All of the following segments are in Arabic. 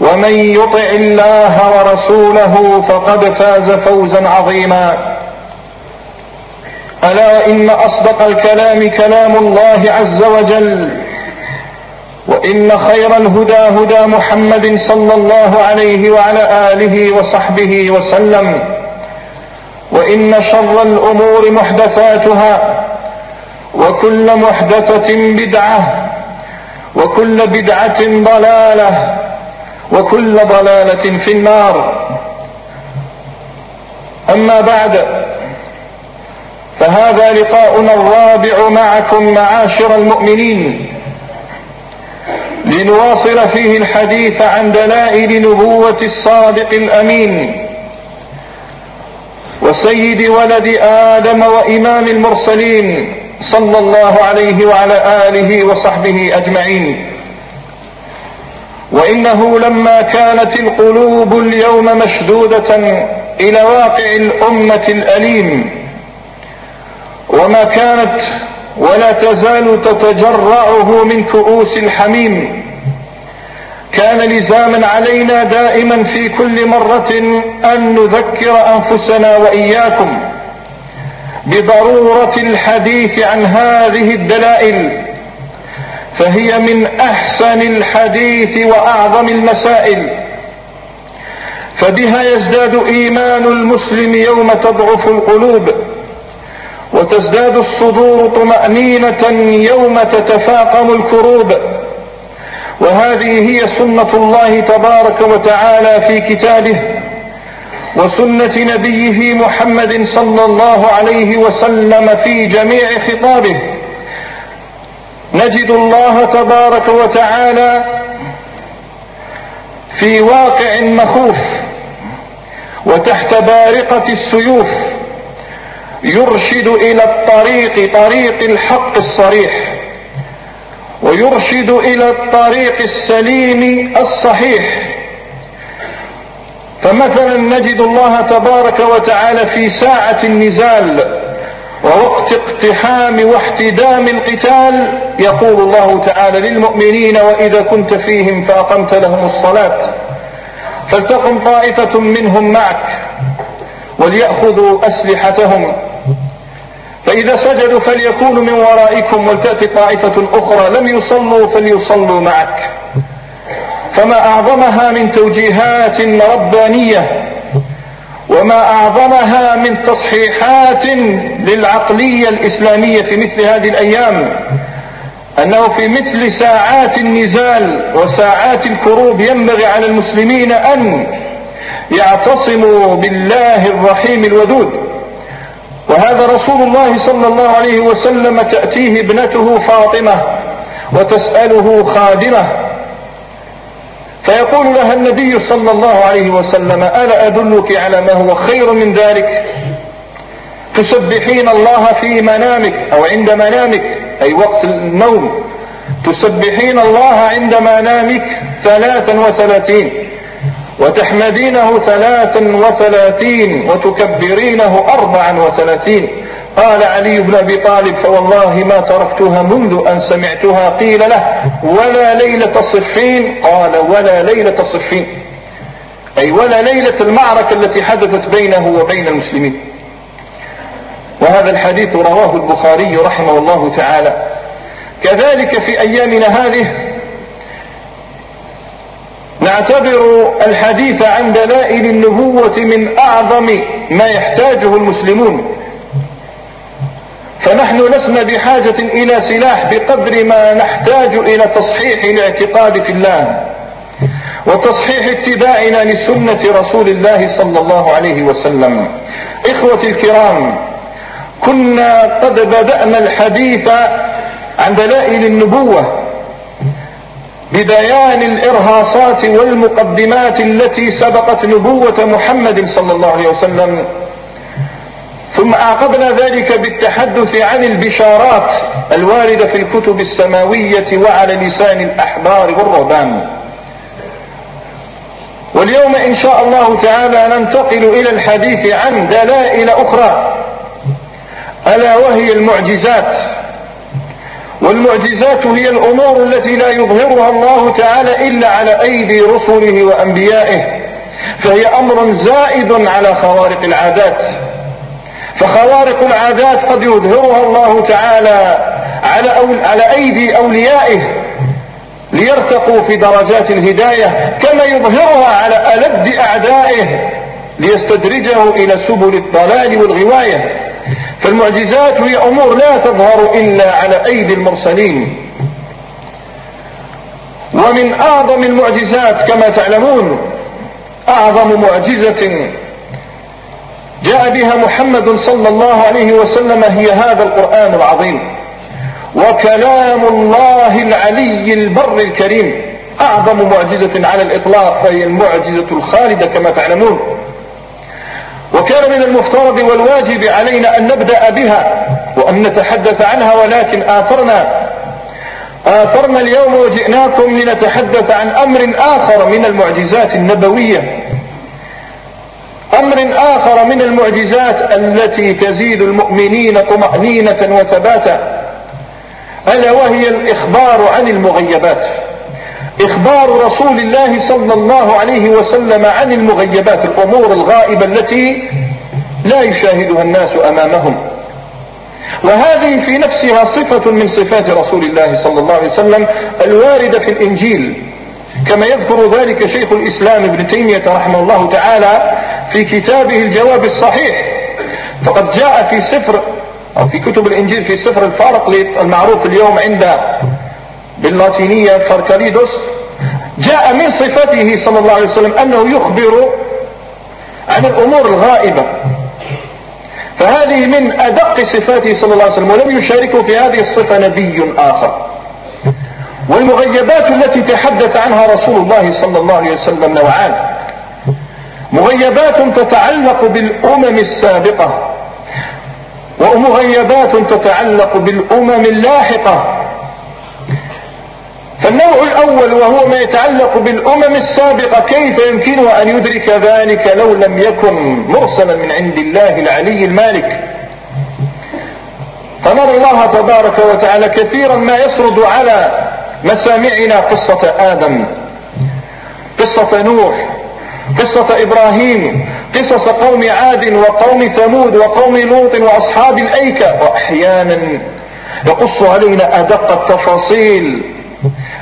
ومن يطع الله ورسوله فقد فاز فوزا عظيما. ألا إن أصدق الكلام كلام الله عز وجل وإن خير الهدى هدى محمد صلى الله عليه وعلى آله وصحبه وسلم وإن شر الأمور محدثاتها وكل محدثة بدعة وكل بدعة ضلالة وكل ضلالة في النار. أما بعد فهذا لقاؤنا الرابع معكم معاشر المؤمنين. لنواصل فيه الحديث عن دلائل نبوة الصادق الأمين. وسيد ولد آدم وإمام المرسلين صلى الله عليه وعلى آله وصحبه أجمعين. وإنه لما كانت القلوب اليوم مشدودة إلى واقع الأمة الأليم وما كانت ولا تزال تتجرعه من كؤوس الحميم كان لزاما علينا دائما في كل مرة أن نذكر أنفسنا وإياكم بضرورة الحديث عن هذه الدلائل. فهي من أحسن الحديث وأعظم المسائل. فبها يزداد إيمان المسلم يوم تضعف القلوب وتزداد الصدور طمأنينة يوم تتفاقم الكروب. وهذه هي سنة الله تبارك وتعالى في كتابه وسنة نبيه محمد صلى الله عليه وسلم في جميع خطابه. نجد الله تبارك وتعالى في واقع مخوف وتحت بارقة السيوف يرشد إلى الطريق طريق الحق الصريح ويرشد إلى الطريق السليم الصحيح. فمثلا نجد الله تبارك وتعالى في ساعة النزال ووقت اقتحام واحتدام القتال يقول الله تعالى للمؤمنين وإذا كنت فيهم فأقمت لهم الصلاة. فلتقم طائفة منهم معك وليأخذوا أسلحتهم. فإذا سجدوا فليكونوا من ورائكم ولتأتي طائفة أخرى لم يصلوا فليصلوا معك. فما أعظمها من توجيهات ربانية وما أعظمها من تصحيحات للعقلية الإسلامية في مثل هذه الأيام أنه في مثل ساعات النزال وساعات الكروب ينبغي على المسلمين أن يعتصموا بالله الرحيم الودود. وهذا رسول الله صلى الله عليه وسلم تأتيه ابنته فاطمة وتسأله خادمة فيقول لها النبي صلى الله عليه وسلم ألا أدلك على ما هو خير من ذلك؟ تسبحين الله في منامك أو عند منامك أي وقت النوم. تسبحين الله عند منامك ثلاثا وثلاثين وتحمدينه ثلاثا وثلاثين وتكبرينه أربعا وثلاثين. قال علي بن أبي طالب فوالله ما تركتها منذ أن سمعتها قيل له ولا ليلة صفين قال ولا ليلة صفين أي ولا ليلة المعركة التي حدثت بينه وبين المسلمين وهذا الحديث رواه البخاري رحمه الله تعالى. كذلك في أيامنا هذه نعتبر الحديث عن دلائل النبوة من أعظم ما يحتاجه المسلمون. فنحن لسنا بحاجة إلى سلاح بقدر ما نحتاج إلى تصحيح الاعتقاد في الله وتصحيح اتباعنا لسنة رسول الله صلى الله عليه وسلم. إخوتي الكرام كنا قد بدأنا الحديث عن دلائل النبوة ببيان الإرهاصات والمقدمات التي سبقت نبوة محمد صلى الله عليه وسلم. ثم أعقبنا ذلك بالتحدث عن البشارات الواردة في الكتب السماوية وعلى لسان الأحبار والرهبان واليوم إن شاء الله تعالى ننتقل إلى الحديث عن دلائل أخرى ألا وهي المعجزات. والمعجزات هي الأمور التي لا يظهرها الله تعالى إلا على أيدي رسله وأنبيائه فهي أمر زائد على خوارق العادات. فخوارق العادات قد يظهرها الله تعالى على, على أيدي أوليائه ليرتقوا في درجات الهداية كما يظهرها على ألد أعدائه ليستدرجه إلى سبل الضلال والغواية. فالمعجزات هي أمور لا تظهر إلا على أيدي المرسلين. ومن أعظم المعجزات كما تعلمون أعظم معجزة جاء بها محمد صلى الله عليه وسلم هي هذا القرآن العظيم. وكلام الله العلي البر الكريم. أعظم معجزة على الإطلاق فهي المعجزة الخالدة كما تعلمون. وكان من المفترض والواجب علينا أن نبدأ بها وأن نتحدث عنها ولكن آثرنا آثرنا اليوم وجئناكم لنتحدث عن أمر آخر من المعجزات النبوية. أمر آخر من المعجزات التي تزيد المؤمنين طمأنينة وثباتا. ألا وهي الإخبار عن المغيبات. إخبار رسول الله صلى الله عليه وسلم عن المغيبات الأمور الغائبة التي لا يشاهدها الناس أمامهم. وهذه في نفسها صفة من صفات رسول الله صلى الله عليه وسلم الواردة في الإنجيل. كما يذكر ذلك شيخ الإسلام ابن تيمية رحمه الله تعالى في كتابه الجواب الصحيح. فقد جاء في سفر أو في كتب الإنجيل في سفر الفارق المعروف اليوم عند باللاتينية فاركاليدوس جاء من صفته صلى الله عليه وسلم أنه يخبر عن الأمور الغائبة. فهذه من أدق صفاته صلى الله عليه وسلم ولم يشاركه في هذه الصفة نبي آخر. والمغيبات التي تحدث عنها رسول الله صلى الله عليه وسلم نوعان. مغيبات تتعلق بالأمم السابقة ومغيبات تتعلق بالأمم اللاحقة. فالنوع الأول وهو ما يتعلق بالأمم السابقة كيف يمكنه أن يدرك ذلك لو لم يكن مرسلا من عند الله العلي المالك؟ فنرى الله تبارك وتعالى كثيرا ما يسرد على مسامعنا قصة آدم قصة نوح قصة إبراهيم قصص قوم عاد وقوم ثمود وقوم لوط وأصحاب الأيكة. وأحيانا يقص علينا أدق التفاصيل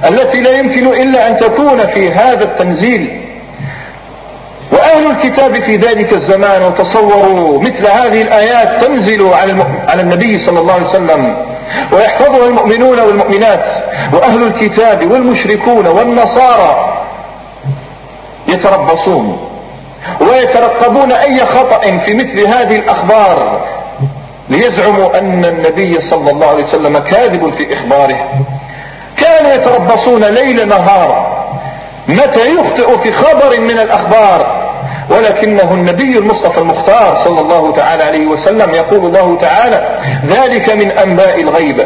التي لا يمكن إلا أن تكون في هذا التنزيل. وأهل الكتاب في ذلك الزمان وتصوروا مثل هذه الآيات تنزل على, على النبي صلى الله عليه وسلم. ويحفظها المؤمنون والمؤمنات وأهل الكتاب والمشركون والنصارى. يتربصون ويترقبون أي خطأ في مثل هذه الأخبار ليزعموا أن النبي صلى الله عليه وسلم كاذب في إخباره. كانوا يتربصون ليل نهار. متى يخطئ في خبر من الأخبار؟ ولكنه النبي المصطفى المختار صلى الله تعالى عليه وسلم يقول الله تعالى ذلك من أنباء الغيب.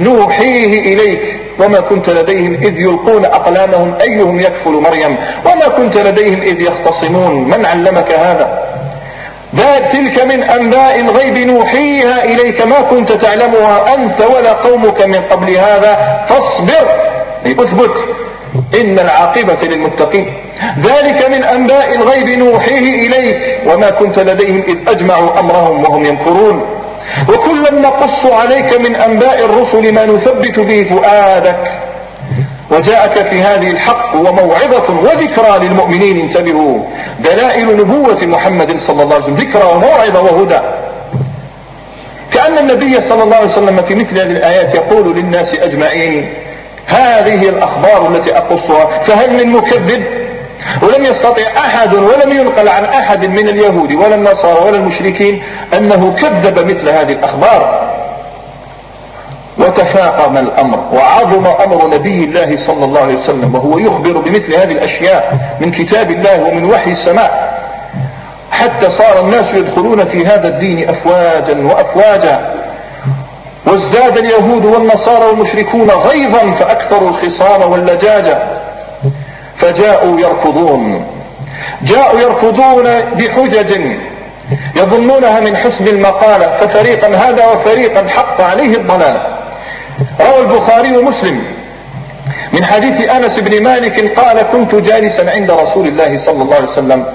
نوحيه إليك. وما كنت لديهم إذ يلقون أقلامهم أيهم يكفل مريم؟ وما كنت لديهم إذ يختصمون؟ من علمك هذا؟ تلك من أنباء الغيب. نوحيها إليك. ما كنت تعلمها أنت ولا قومك من قبل هذا؟ فاصبر. أثبت. إن العاقبة للمتقين. ذلك من أنباء الغيب نوحيه إليك وما كنت لديهم إذ أجمعوا أمرهم وهم ينكرون وكلا نقص عليك من أنباء الرسل ما نثبت به فؤادك. وجاءك في هذه الحق وموعظة وذكرى للمؤمنين انتبهوا. دلائل نبوة محمد صلى الله عليه وسلم ذكرى وموعظة وهدى. كأن النبي صلى الله عليه وسلم في مثل هذه الآيات يقول للناس أجمعين. هذه الأخبار التي أقصها فهل من مكذب؟ ولم يستطع أحد ولم ينقل عن أحد من اليهود ولا النصارى ولا المشركين أنه كذب مثل هذه الأخبار. وتفاقم الأمر وعظم أمر نبي الله صلى الله عليه وسلم وهو يخبر بمثل هذه الأشياء من كتاب الله ومن وحي السماء. حتى صار الناس يدخلون في هذا الدين أفواجا وأفواجا. وازداد اليهود والنصارى والمشركون غيظا فأكثروا الخصام واللجاجة. فجاءوا يركضون جاءوا يركضون بحجج يظنونها من حسن المقالة ففريقا هذا وفريقا حق عليه الضلال. روى البخاري ومسلم من حديث أنس بن مالك قال كنت جالسا عند رسول الله صلى الله عليه وسلم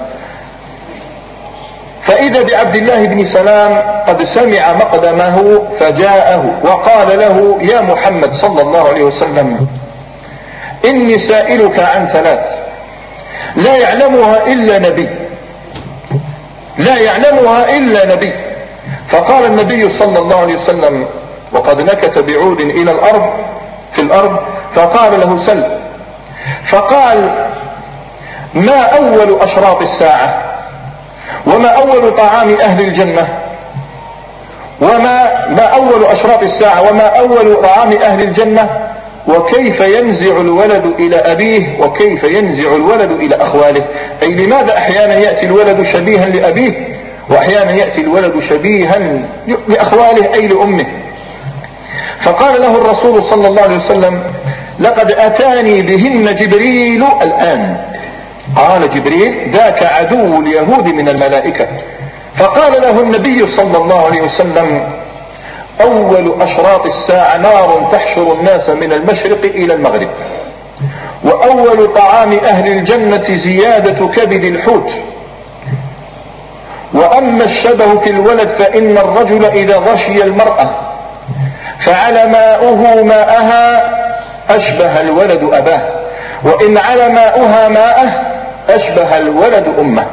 فإذا بعبد الله بن سلام قد سمع مقدمه فجاءه وقال له يا محمد صلى الله عليه وسلم إني سائلك عن ثلاث. لا يعلمها إلا نبي. لا يعلمها إلا نبي. فقال النبي صلى الله عليه وسلم وقد نكت بعود إلى الأرض في الأرض. فقال له سل. فقال ما أول أشراط الساعة؟ وما أول طعام أهل الجنة؟ وما ما أول أشراط الساعة؟ وما أول طعام أهل الجنة؟ وكيف ينزع الولد إلى أبيه؟ وكيف ينزع الولد إلى أخواله؟ أي لماذا أحيانا يأتي الولد شبيها لأبيه؟ وأحيانا يأتي الولد شبيها لأخواله أي لأمه؟ فقال له الرسول صلى الله عليه وسلم لقد أتاني بهن جبريل الآن. قال جبريل ذاك عدو اليهود من الملائكة. فقال له النبي صلى الله عليه وسلم أول أشراط الساعة نار تحشر الناس من المشرق إلى المغرب. وأول طعام أهل الجنة زيادة كبد الحوت. وأما الشبه في الولد فإن الرجل إذا غشي المرأة فعلى ماؤه ماءها أشبه الولد أباه. وإن على ماؤها ماءه أشبه الولد أمه.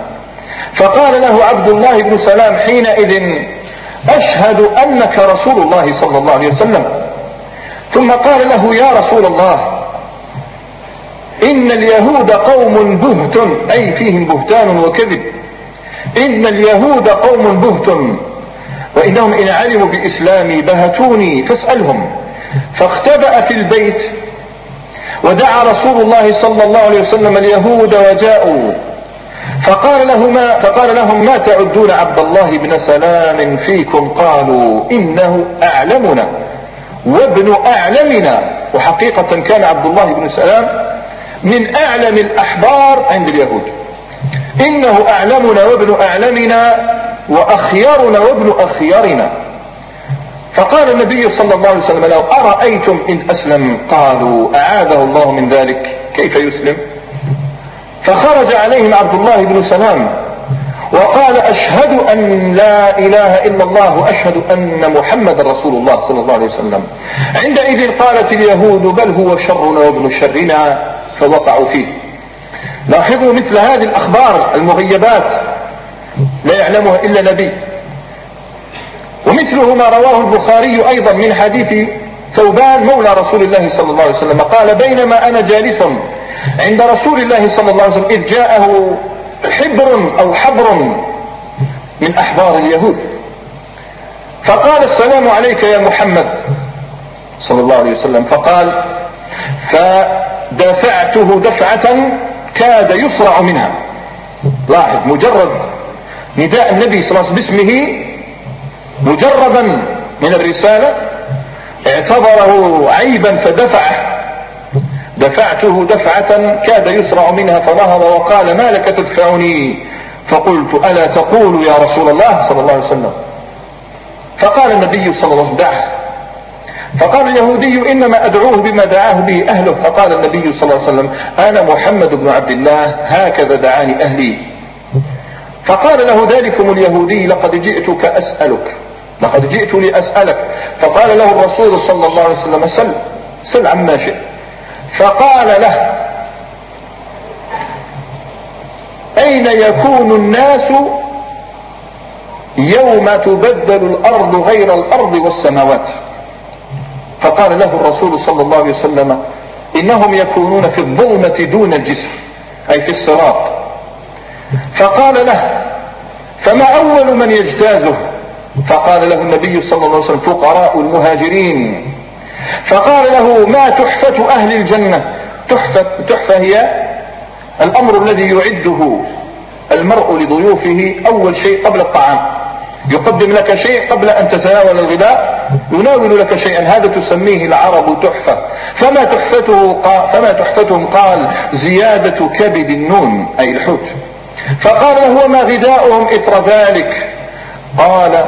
فقال له عبد الله بن سلام حينئذ أشهد أنك رسول الله صلى الله عليه وسلم. ثم قال له يا رسول الله إن اليهود قوم بهت أي فيهم بهتان وكذب. إن اليهود قوم بهت وإنهم إن علموا بإسلامي بهتوني فاسألهم. فاختبأ في البيت ودعا رسول الله صلى الله عليه وسلم اليهود وجاءوا. فقال لهما فقال لهم ما تعدون عبد الله بن سلام فيكم؟ قالوا إنه أعلمنا وابن أعلمنا. وحقيقة كان عبد الله بن سلام من أعلم الأحبار عند اليهود. إنه أعلمنا وابن أعلمنا وأخيرنا وابن أخيرنا فقال النبي صلى الله عليه وسلم لو أرأيتم إن أسلم قالوا أعاذه الله من ذلك كيف يسلم؟ فخرج عليهم عبد الله بن سلام وقال أشهد أن لا إله إلا الله وأشهد أن محمد رسول الله صلى الله عليه وسلم. عندئذ قالت اليهود بل هو شرنا وابن شرنا فوقعوا فيه. لاحظوا مثل هذه الأخبار المغيبات لا يعلمها إلا نبي. ومثله ما رواه البخاري أيضا من حديث ثوبان مولى رسول الله صلى الله عليه وسلم. قال بينما أنا جالس عند رسول الله صلى الله عليه وسلم إذ جاءه حبر أو حبر من أحبار اليهود. فقال السلام عليك يا محمد صلى الله عليه وسلم. فقال فدفعته دفعة كاد يصرع منها. لاحظ مجرد نداء النبي صلى الله عليه وسلم باسمه مجردا من الرسالة اعتبره عيبا فدفعه. دفعته دفعة كاد يسرع منها فنهض وقال ما لك تدفعني؟ فقلت ألا تقول يا رسول الله صلى الله عليه وسلم. فقال النبي صلى الله عليه وسلم دعه. فقال اليهودي إنما أدعوه بما دعاه به أهله. فقال النبي صلى الله عليه وسلم أنا محمد بن عبد الله هكذا دعاني أهلي. فقال له ذلكم اليهودي لقد جئتك أسألك لقد جئت لأسألك. فقال له الرسول صلى الله عليه وسلم سل سل عما شئت. فقال له أين يكون الناس يوم تبدل الأرض غير الأرض والسماوات؟ فقال له الرسول صلى الله عليه وسلم إنهم يكونون في الظلمة دون الجسر أي في الصراط. فقال له فما أول من يجتازه؟ فقال له النبي صلى الله عليه وسلم فقراء المهاجرين. فقال له ما تحفة أهل الجنة؟ تحفة, تحفة هي الأمر الذي يعده المرء لضيوفه أول شيء قبل الطعام. يقدم لك شيء قبل أن تتناول الغذاء يناول لك شيئا. هذا تسميه العرب تحفة. فما تحفته قال فما تحفتهم؟ قال زيادة كبد النون أي الحوت. فقال له وما غذاؤهم إثر ذلك؟ قال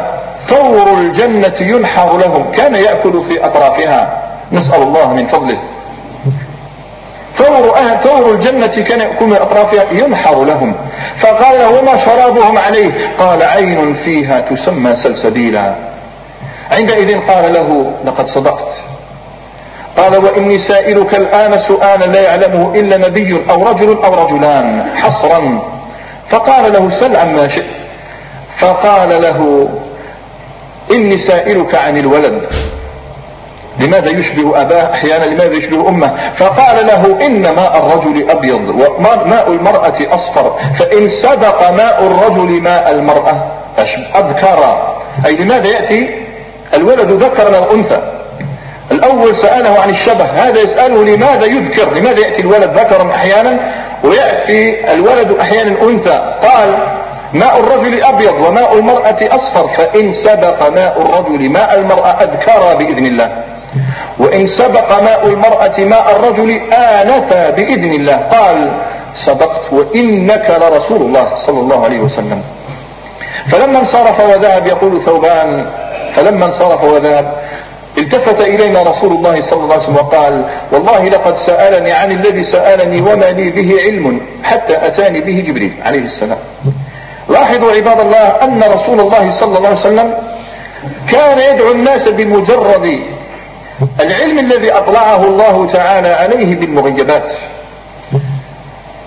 ثور الجنة ينحر لهم. كان يأكل في أطرافها. نسأل الله من فضله. ثور أهل ثور الجنة كان يأكل من أطرافها. ينحر لهم. فقال وما شرابهم عليه؟ قال عين فيها تسمى سلسبيلا. عندئذ قال له لقد صدقت. قال وإني سائلك الآن سؤالا لا يعلمه إلا نبي أو رجل أو رجلان حصرا. فقال له سل عما شئت. فقال له إني سائلك عن الولد. لماذا يشبه أباه أحيانا؟ لماذا يشبه أمه؟ فقال له إن ماء الرجل أبيض وماء المرأة أصفر فإن سبق ماء الرجل ماء المرأة. أذكر. أي لماذا يأتي؟ الولد ذكر أو أنثى الأول سأله عن الشبه هذا يسأله لماذا يذكر؟ لماذا يأتي الولد ذكرا أحيانا؟ ويأتي الولد أحيانا أنثى. قال ماء الرجل أبيض وماء المرأة أصفر فإن سبق ماء الرجل ماء المرأة أذكر بإذن الله. وإن سبق ماء المرأة ماء الرجل آنف بإذن الله. قال صدقت وإنك لرسول الله صلى الله عليه وسلم. فلما انصرف وذهب يقول ثوبان فلما انصرف وذهب التفت إلينا رسول الله صلى الله عليه وسلم وقال والله لقد سألني عن الذي سألني وما لي به علم حتى أتاني به جبريل عليه السلام. لاحظوا عباد الله أن رسول الله صلى الله عليه وسلم كان يدعو الناس بمجرد العلم الذي أطلعه الله تعالى عليه بالمغيبات.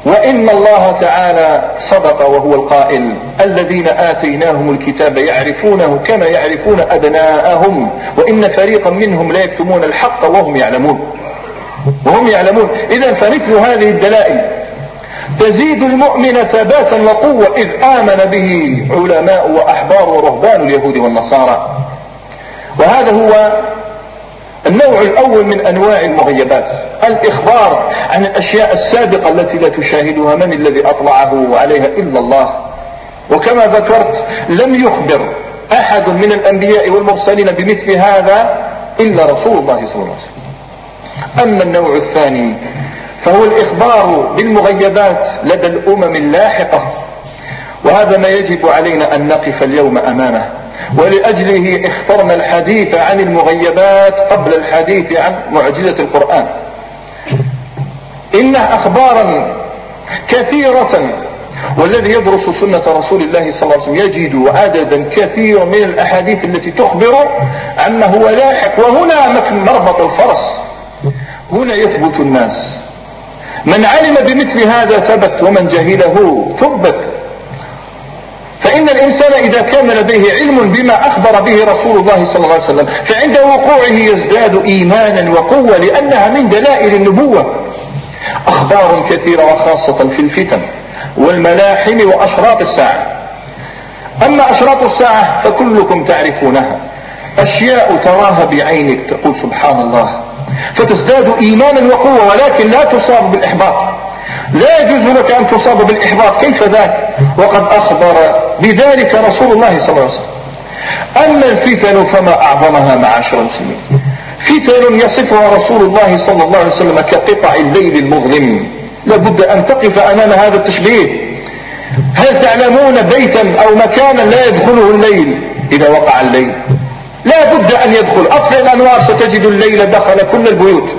وإن الله تعالى صدق وهو القائل الذين آتيناهم الكتاب يعرفونه كما يعرفون أبناءهم وإن فريقا منهم لا يكتمون الحق وهم يعلمون. وهم يعلمون. إذا فمثل هذه الدلائل تزيد المؤمن ثباتا وقوة إذ آمن به علماء وأحبار ورهبان اليهود والنصارى. وهذا هو النوع الأول من أنواع المغيبات. الإخبار عن الأشياء السابقة التي لا تشاهدها من الذي أطلعه عليها إلا الله. وكما ذكرت لم يخبر أحد من الأنبياء والمرسلين بمثل هذا إلا رسول الله صلى الله عليه وسلم. أما النوع الثاني فهو الإخبار بالمغيبات لدى الأمم اللاحقة. وهذا ما يجب علينا أن نقف اليوم أمامه. ولأجله اخترنا الحديث عن المغيبات قبل الحديث عن معجزة القرآن. إن أخبارا كثيرة والذي يدرس سنة رسول الله صلى الله عليه وسلم يجد عددا كثيرا من الأحاديث التي تخبر عنه هو لاحق. وهنا مربط الفرس. هنا يثبت الناس. من علم بمثل هذا ثبت ومن جهله ثبت. فإن الإنسان إذا كان لديه علم بما أخبر به رسول الله صلى الله عليه وسلم فعند وقوعه يزداد إيمانا وقوة لأنها من دلائل النبوة. أخبار كثيرة وخاصة في الفتن والملاحم وأشراط الساعة. أما أشراط الساعة فكلكم تعرفونها. أشياء تراها بعينك تقول سبحان الله. فتزداد إيمانا وقوة ولكن لا تصاب بالإحباط. لا يجوز لك أن تصاب بالإحباط. كيف ذاك؟ وقد أخبر بذلك رسول الله صلى الله عليه وسلم. أما الفتن فما أعظمها معاشر المسلمين فتن يصفها رسول الله صلى الله عليه وسلم كقطع الليل المظلم. لابد أن تقف أمام هذا التشبيه. هل تعلمون بيتا أو مكانا لا يدخله الليل إذا وقع الليل؟ لا بد أن يدخل. أطفئ الأنوار ستجد الليل دخل كل البيوت.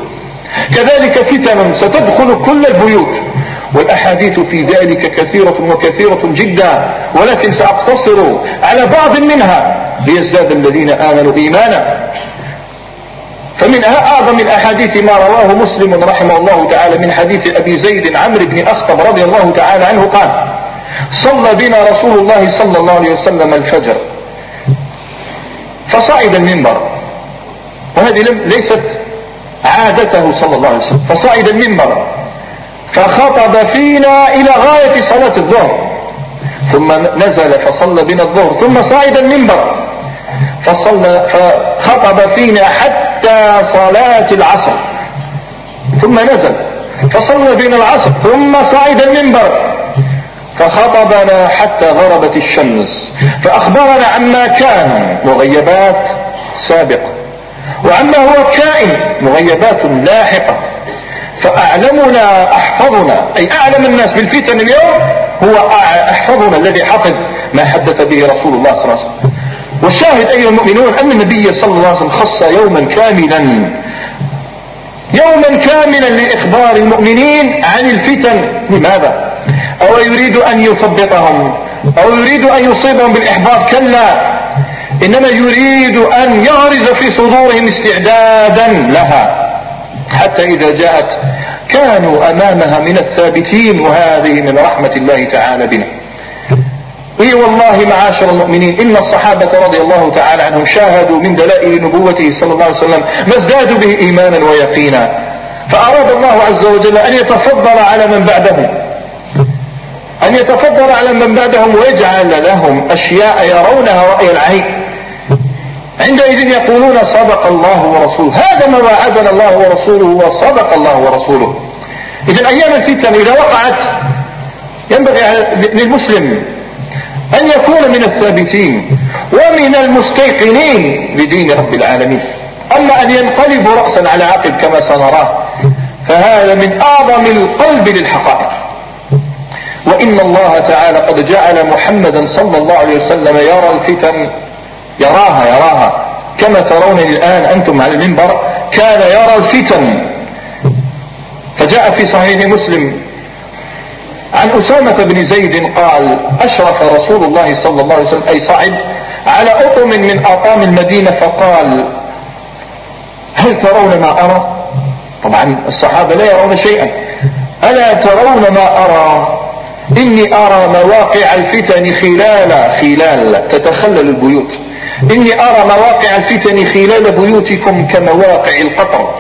كذلك فتن ستدخل كل البيوت. والأحاديث في ذلك كثيرة وكثيرة جدا. ولكن سأقتصر على بعض منها ليزداد الذين آمنوا إيمانا. فمن أعظم الأحاديث ما رواه مسلم رحمه الله تعالى من حديث أبي زيد عمرو بن أخطب رضي الله تعالى عنه قال صلى بنا رسول الله صلى الله عليه وسلم الفجر. فصعد المنبر. وهذه ليست عادته صلى الله عليه وسلم. فصعد المنبر. فخطب فينا إلى غاية صلاة الظهر. ثم نزل فصلى بنا الظهر. ثم صعد المنبر. فصلى فخطب فينا حتى صلاة العصر. ثم نزل. فصلى بنا العصر. ثم صعد المنبر. فخطبنا حتى غربت الشمس. فأخبرنا عما كان. مغيبات سابقة. وعما هو كائن. مغيبات لاحقة. فأعلمنا أحفظنا. أي أعلم الناس بالفتن اليوم هو أحفظنا الذي حفظ ما حدث به رسول الله صلى الله عليه وسلم. والشاهد أيها المؤمنون أن النبي صلى الله عليه وسلم خص يوما كاملا. يوما كاملا لإخبار المؤمنين عن الفتن. لماذا؟ أو يريد أن يثبطهم أو يريد أن يصيبهم بالإحباط كلا. إنما يريد أن يغرز في صدورهم استعدادا لها. حتى إذا جاءت كانوا أمامها من الثابتين وهذه من رحمة الله تعالى بنا. إي والله معاشر المؤمنين إن الصحابة رضي الله تعالى عنهم شاهدوا من دلائل نبوته صلى الله عليه وسلم ما ازدادوا به إيمانا ويقينا. فأراد الله عز وجل أن يتفضل على من بعدهم. أن يتفضل على من بعدهم ويجعل لهم أشياء يرونها رأي العين. عندئذ يقولون صدق الله ورسوله. هذا ما وعدنا الله ورسوله وصدق الله ورسوله. إذا أيام الفتن إذا وقعت ينبغي للمسلم أن يكون من الثابتين ومن المستيقنين بدين رب العالمين. أما أن ينقلب رأسا على عقب كما سنراه فهذا من أعظم القلب للحقائق. وإن الله تعالى قد جعل محمدا صلى الله عليه وسلم يرى الفتن يراها يراها. كما ترون الآن أنتم على المنبر كان يرى الفتن. فجاء في صحيح مسلم. عن أسامة بن زيد قال أشرف رسول الله صلى الله عليه وسلم أي صعد على أطم من أطام المدينة فقال هل ترون ما أرى؟ طبعا الصحابة لا يرون شيئا. ألا ترون ما أرى؟ إني أرى مواقع الفتن خلال خلال تتخلل البيوت. إني أرى مواقع الفتن خلال بيوتكم كمواقع القطر.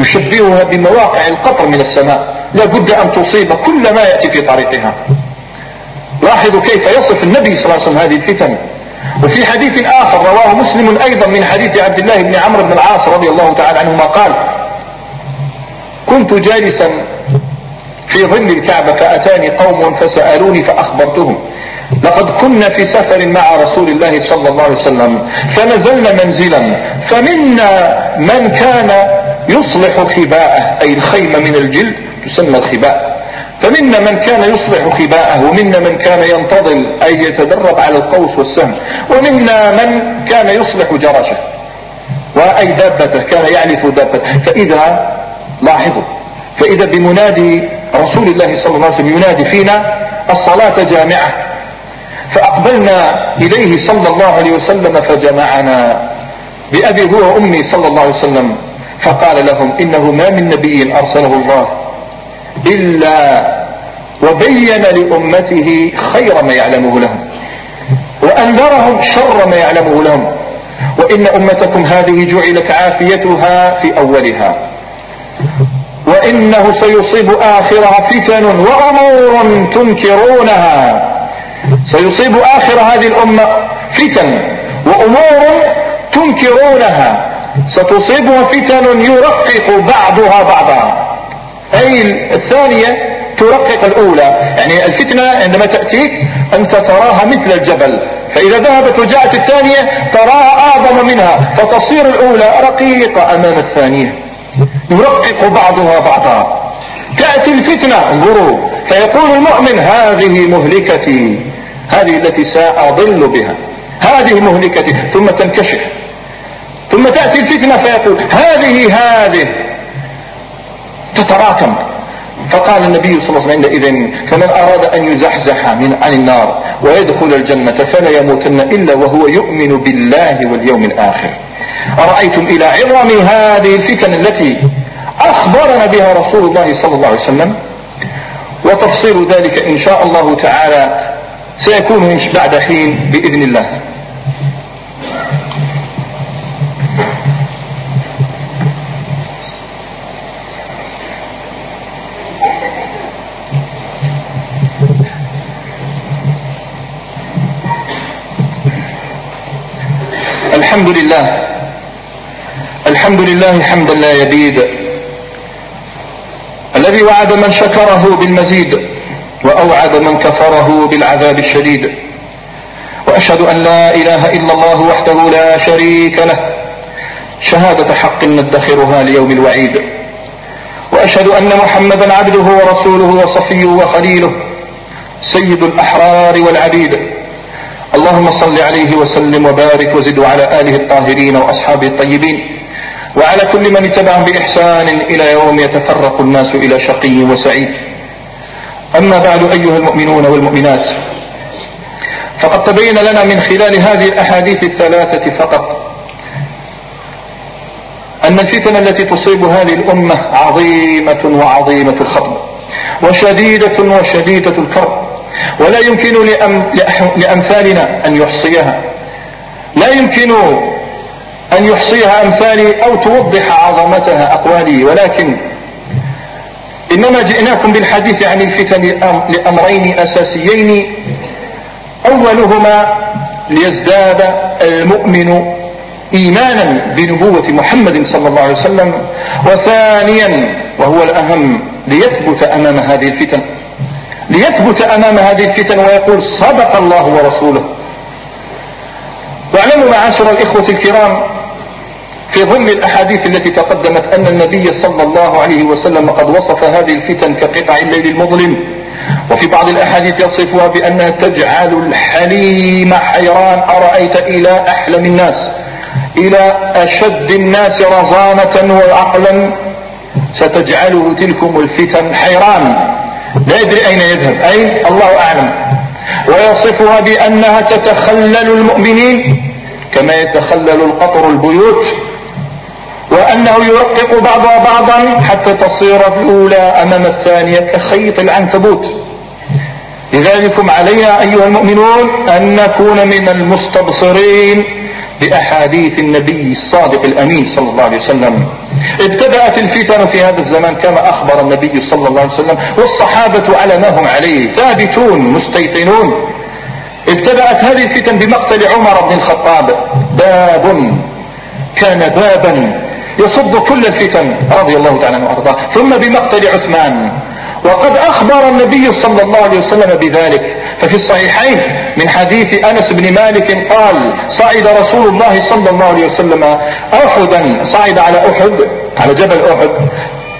يشبهها بمواقع القطر من السماء. لا بد أن تصيب كل ما يأتي في طريقها. لاحظوا كيف يصف النبي صلى الله عليه وسلم هذه الفتن. وفي حديث آخر رواه مسلم أيضا من حديث عبد الله بن عمرو بن العاص رضي الله تعالى عنهما قال كنت جالسا في ظل الكعبة فأتاني قوم فسألوني فأخبرتهم. لقد كنا في سفر مع رسول الله صلى الله عليه وسلم فنزلنا منزلا فمنا من كان يصلح خباءه أي الخيمة من الجلد تسمى الخباء. فمنا من كان يصلح خباءه ومنا من كان ينتظل أي يتدرب على القوس والسهم. ومنا من كان يصلح جرشه. وأي دابته كان يعلف دابته. فإذا لاحظوا فإذا بمنادي رسول الله صلى الله عليه وسلم ينادي فينا الصلاة جامعة. فأقبلنا إليه صلى الله عليه وسلم فجمعنا بأبي هو وأمي صلى الله عليه وسلم. فقال لهم إنه ما من نبي أرسله الله إلا وبين لأمته خير ما يعلمه لهم وأنذرهم شر ما يعلمه لهم. وإن أمتكم هذه جعلت عافيتها في أولها. وإنه سيصيب آخرها فتن وأمور تنكرونها. سيصيب آخر هذه الأمة فتن وأمور تنكرونها. ستصيبها فتن يرقق بعضها بعضا. أي الثانية ترقق الأولى. يعني الفتنة عندما تأتيك أنت تراها مثل الجبل. فإذا ذهبت وجاءت الثانية تراها أعظم منها. فتصير الأولى رقيقة أمام الثانية. يرقق بعضها بعضا. تأتي الفتنة انظروا. فيقول المؤمن هذه مهلكتي هذه التي سأضل بها هذه مهلكتي. ثم تنكشف. ثم تأتي الفتنة فيقول هذه هذه. تتراكم. فقال النبي صلى الله عليه وسلم عندئذ فمن أراد أن يزحزح من عن النار ويدخل الجنة فلا يموتن إلا وهو يؤمن بالله واليوم الآخر. أرأيتم إلى عظم هذه الفتن التي أخبرنا بها رسول الله صلى الله عليه وسلم؟ وتفصيل ذلك إن شاء الله تعالى سيكون بعد حين بإذن الله. الحمد لله الحمد لله حمدا لا يبيد. الذي وعد من شكره بالمزيد وأوعد من كفره بالعذاب الشديد. وأشهد أن لا إله إلا الله وحده لا شريك له. شهادة حق ندخرها ليوم الوعيد. وأشهد أن محمدا عبده ورسوله وصفيه وخليله. سيد الأحرار والعبيد. اللهم صل عليه وسلم وبارك وزد على آله الطاهرين وأصحابه الطيبين وعلى كل من اتبعهم بإحسان إلى يوم يتفرق الناس إلى شقي وسعيد. أما بعد أيها المؤمنون والمؤمنات فقد تبين لنا من خلال هذه الأحاديث الثلاثة فقط أن الفتن التي تصيب هذه الأمة عظيمة وعظيمة الخطب وشديدة وشديدة الكرب. ولا يمكن لأمثالنا أن يحصيها. لا يمكن أن يحصيها أمثالي أو توضح عظمتها أقوالي ولكن إنما جئناكم بالحديث عن الفتن لأمرين أساسيين. أولهما ليزداد المؤمن إيمانا بنبوة محمد صلى الله عليه وسلم وثانيا وهو الأهم ليثبت أمام هذه الفتن. ليثبت أمام هذه الفتن ويقول صدق الله ورسوله. واعلموا معاشر الإخوة الكرام في ضمن الأحاديث التي تقدمت أن النبي صلى الله عليه وسلم قد وصف هذه الفتن كقطع الليل المظلم. وفي بعض الأحاديث يصفها بأنها تجعل الحليم حيران أرأيت إلى أحلم الناس؟ إلى أشد الناس رزانة وعقلا ستجعله تلكم الفتن حيران. لا يدري أين يذهب. أين الله أعلم. ويصفها بأنها تتخلل المؤمنين كما يتخلل القطر البيوت وأنه يرقق بعضها بعضا حتى تصير الأولى أمام الثانية كخيط العنكبوت. لذلك علينا أيها المؤمنون أن نكون من المستبصرين بأحاديث النبي الصادق الأمين صلى الله عليه وسلم. ابتدأت الفتن في هذا الزمان كما أخبر النبي صلى الله عليه وسلم والصحابة على ما هم عليه ثابتون مستيقنون. ابتدأت هذه الفتن بمقتل عمر بن الخطاب. باب كان بابا يصد كل الفتن رضي الله تعالى عنه وأرضاه. ثم بمقتل عثمان. وقد أخبر النبي صلى الله عليه وسلم بذلك. ففي الصحيحين من حديث أنس بن مالك قال صعد رسول الله صلى الله عليه وسلم أحدا صعد على أحد على جبل أحد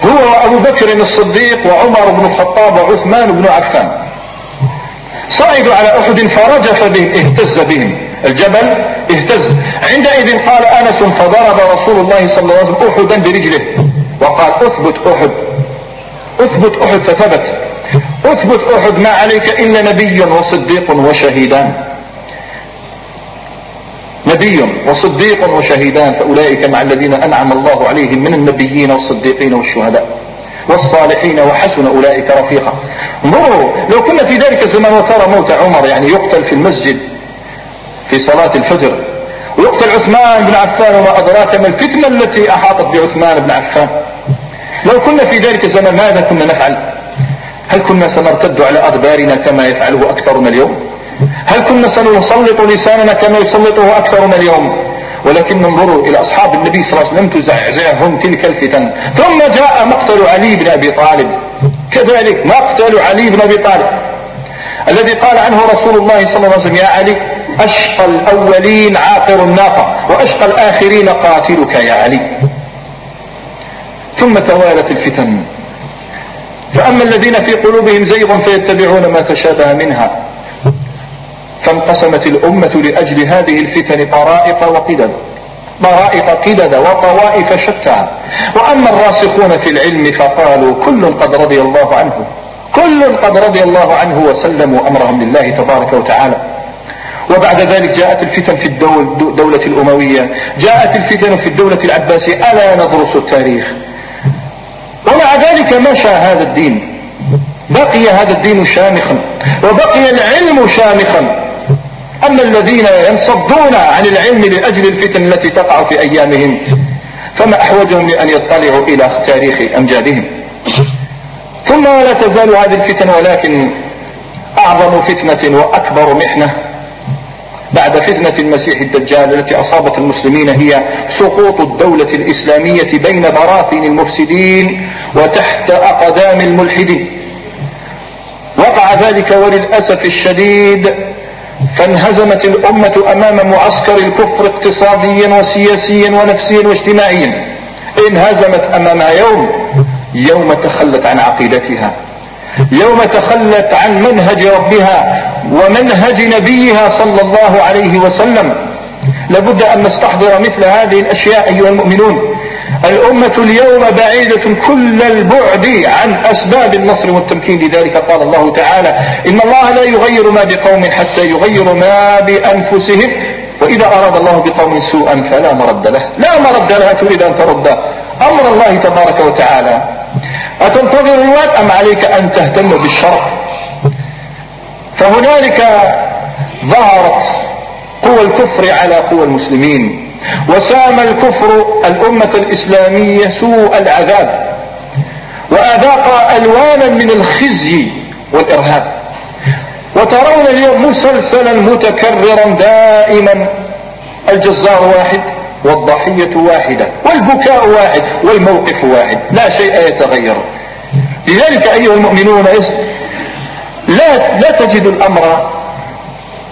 هو وأبو بكر الصديق وعمر بن الخطاب وعثمان بن عفان. صعدوا على أحد فرجف بهم اهتز بهم. الجبل اهتز. عندئذ قال أنس فضرب رسول الله صلى الله عليه وسلم أحدا برجله. وقال أثبت أحد. أثبت أحد فثبت. اثبت أحد ما عليك إلا نبي وصديق وشهيدان. نبي وصديق وشهيدان فأولئك مع الذين أنعم الله عليهم من النبيين والصديقين والشهداء والصالحين وحسن أولئك رفيقا. انظروا لو كنا في ذلك الزمان وترى موت عمر يعني يقتل في المسجد في صلاة الفجر ويقتل عثمان بن عفان وما أدراك ما الفتنة التي أحاطت بعثمان بن عفان. لو كنا في ذلك الزمان ماذا كنا نفعل؟ هل كنا سنرتد على أدبارنا كما يفعله أكثرنا اليوم؟ هل كنا سنسلط لساننا كما يسلطه أكثرنا اليوم؟ ولكن انظروا إلى أصحاب النبي صلى الله عليه وسلم تزعزعهم تلك الفتن. ثم جاء مقتل علي بن أبي طالب. كذلك مقتل علي بن أبي طالب الذي قال عنه رسول الله صلى الله عليه وسلم يا علي أشقى الأولين عاقر الناقة وأشقى الآخرين قاتلك يا علي. ثم توالت الفتن. فأما الذين في قلوبهم زيغ فيتبعون ما تشابه منها فانقسمت الأمة لأجل هذه الفتن طرائق وقدد. طرائق قدد وطوائف شتى. وأما الراسخون في العلم فقالوا كل قد رضي الله عنه. كل قد رضي الله عنه وسلموا أمرهم لله تبارك وتعالى. وبعد ذلك جاءت الفتن في الدولة الأموية. جاءت الفتن في الدولة العباسية. ألا ندرس التاريخ؟ ذلك مشى هذا الدين. بقي هذا الدين شامخا وبقي العلم شامخا. أما الذين ينصدون عن العلم لأجل الفتن التي تقع في أيامهم فما أحوجهم لأن يطلعوا إلى تاريخ أمجادهم. ثم ولا تزال هذه الفتن ولكن أعظم فتنة وأكبر محنة بعد فتنة المسيح الدجال التي أصابت المسلمين هي سقوط الدولة الإسلامية بين براثن المفسدين وتحت أقدام الملحدين. وقع ذلك وللأسف الشديد فانهزمت الأمة أمام معسكر الكفر اقتصاديا وسياسيا ونفسيا واجتماعيا. انهزمت أمام يوم يوم تخلت عن عقيدتها يوم تخلت عن منهج ربها ومنهج نبيها صلى الله عليه وسلم. لابد أن نستحضر مثل هذه الأشياء أيها المؤمنون. الأمة اليوم بعيدة كل البعد عن أسباب النصر والتمكين. لذلك قال الله تعالى إن الله لا يغير ما بقوم حتى يغير ما بأنفسهم. وإذا أراد الله بقوم سوءا فلا مرد له. لا مرد له تريد أن ترد. أمر الله تبارك وتعالى. أتنتظر الواد أم عليك أن تهتم بالشرع؟ فهنالك ظهرت قوى الكفر على قوى المسلمين وسام الكفر الأمة الإسلامية سوء العذاب وأذاق ألوانا من الخزي والإرهاب وترون اليوم مسلسلا متكررا دائما الجزار واحد والضحية واحدة والبكاء واحد والموقف واحد لا شيء يتغير. لذلك أيها المؤمنون لا, لا تجد الأمر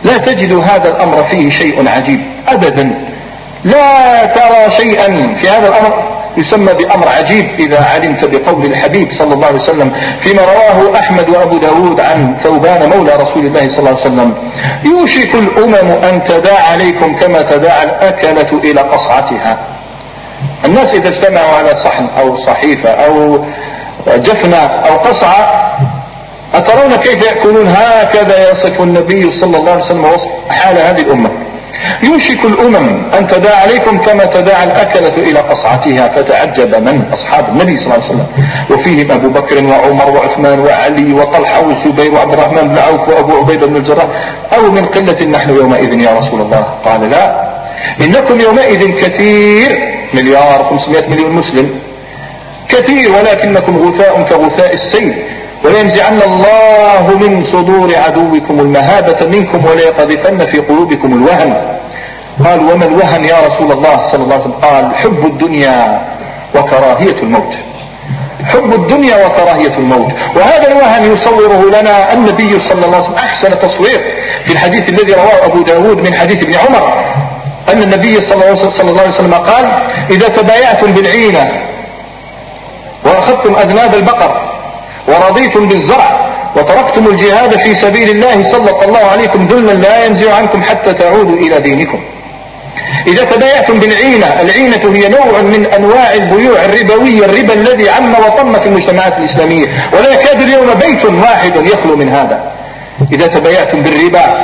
لا تجد هذا الأمر فيه شيء عجيب أبدا. لا ترى شيئا في هذا الأمر يسمى بأمر عجيب إذا علمت بقول الحبيب صلى الله عليه وسلم فيما رواه أحمد وأبو داود عن ثوبان مولى رسول الله صلى الله عليه وسلم. يوشك الأمم أن تداعى عليكم كما تداعى الأكلة إلى قصعتها. الناس إذا اجتمعوا على صحن أو صحيفة أو جفنة أو قصعة أترون كيف يأكلون؟ هكذا يصف النبي صلى الله عليه وسلم وصف حال هذه الأمة. يوشك الأمم أن تداعى عليكم كما تداعى الأكلة إلى قصعتها فتعجب من؟ أصحاب النبي صلى الله عليه وسلم. وفيهم أبو بكر وعمر وعثمان وعلي وطلحة والزبير وعبد الرحمن بن عوف وأبو عبيدة بن الجراح. أو من قلة نحن يومئذ يا رسول الله؟ قال لا. إنكم يومئذ كثير مليار 500 مليون مسلم. كثير ولكنكم غثاء كغثاء السيل. ولينزعن الله من صدور عدوكم المهابة منكم وليقذفن في قلوبكم الوهن. قال وما الوهن يا رسول الله؟ صلى الله عليه وسلم. قال حب الدنيا وكراهية الموت. حب الدنيا وكراهية الموت. وهذا الوهن يصوره لنا النبي صلى الله عليه وسلم. أحسن تصوير في الحديث الذي رواه أبو داود من حديث ابن عمر. أن النبي صلى الله عليه وسلم قال إذا تبايعتم بالعينة وأخذتم أذناب البقر ورضيتم بالزرع وتركتم الجهاد في سبيل الله سلط الله عليكم ذلا لا ينزع عنكم حتى تعودوا إلى دينكم. إذا تبايعتم بالعينة العينة هي نوع من أنواع البيوع الربوية الربا الذي عم وطم في المجتمعات الإسلامية. ولا يكاد اليوم بيت واحد يخلو من هذا. إذا تبايعتم بالربا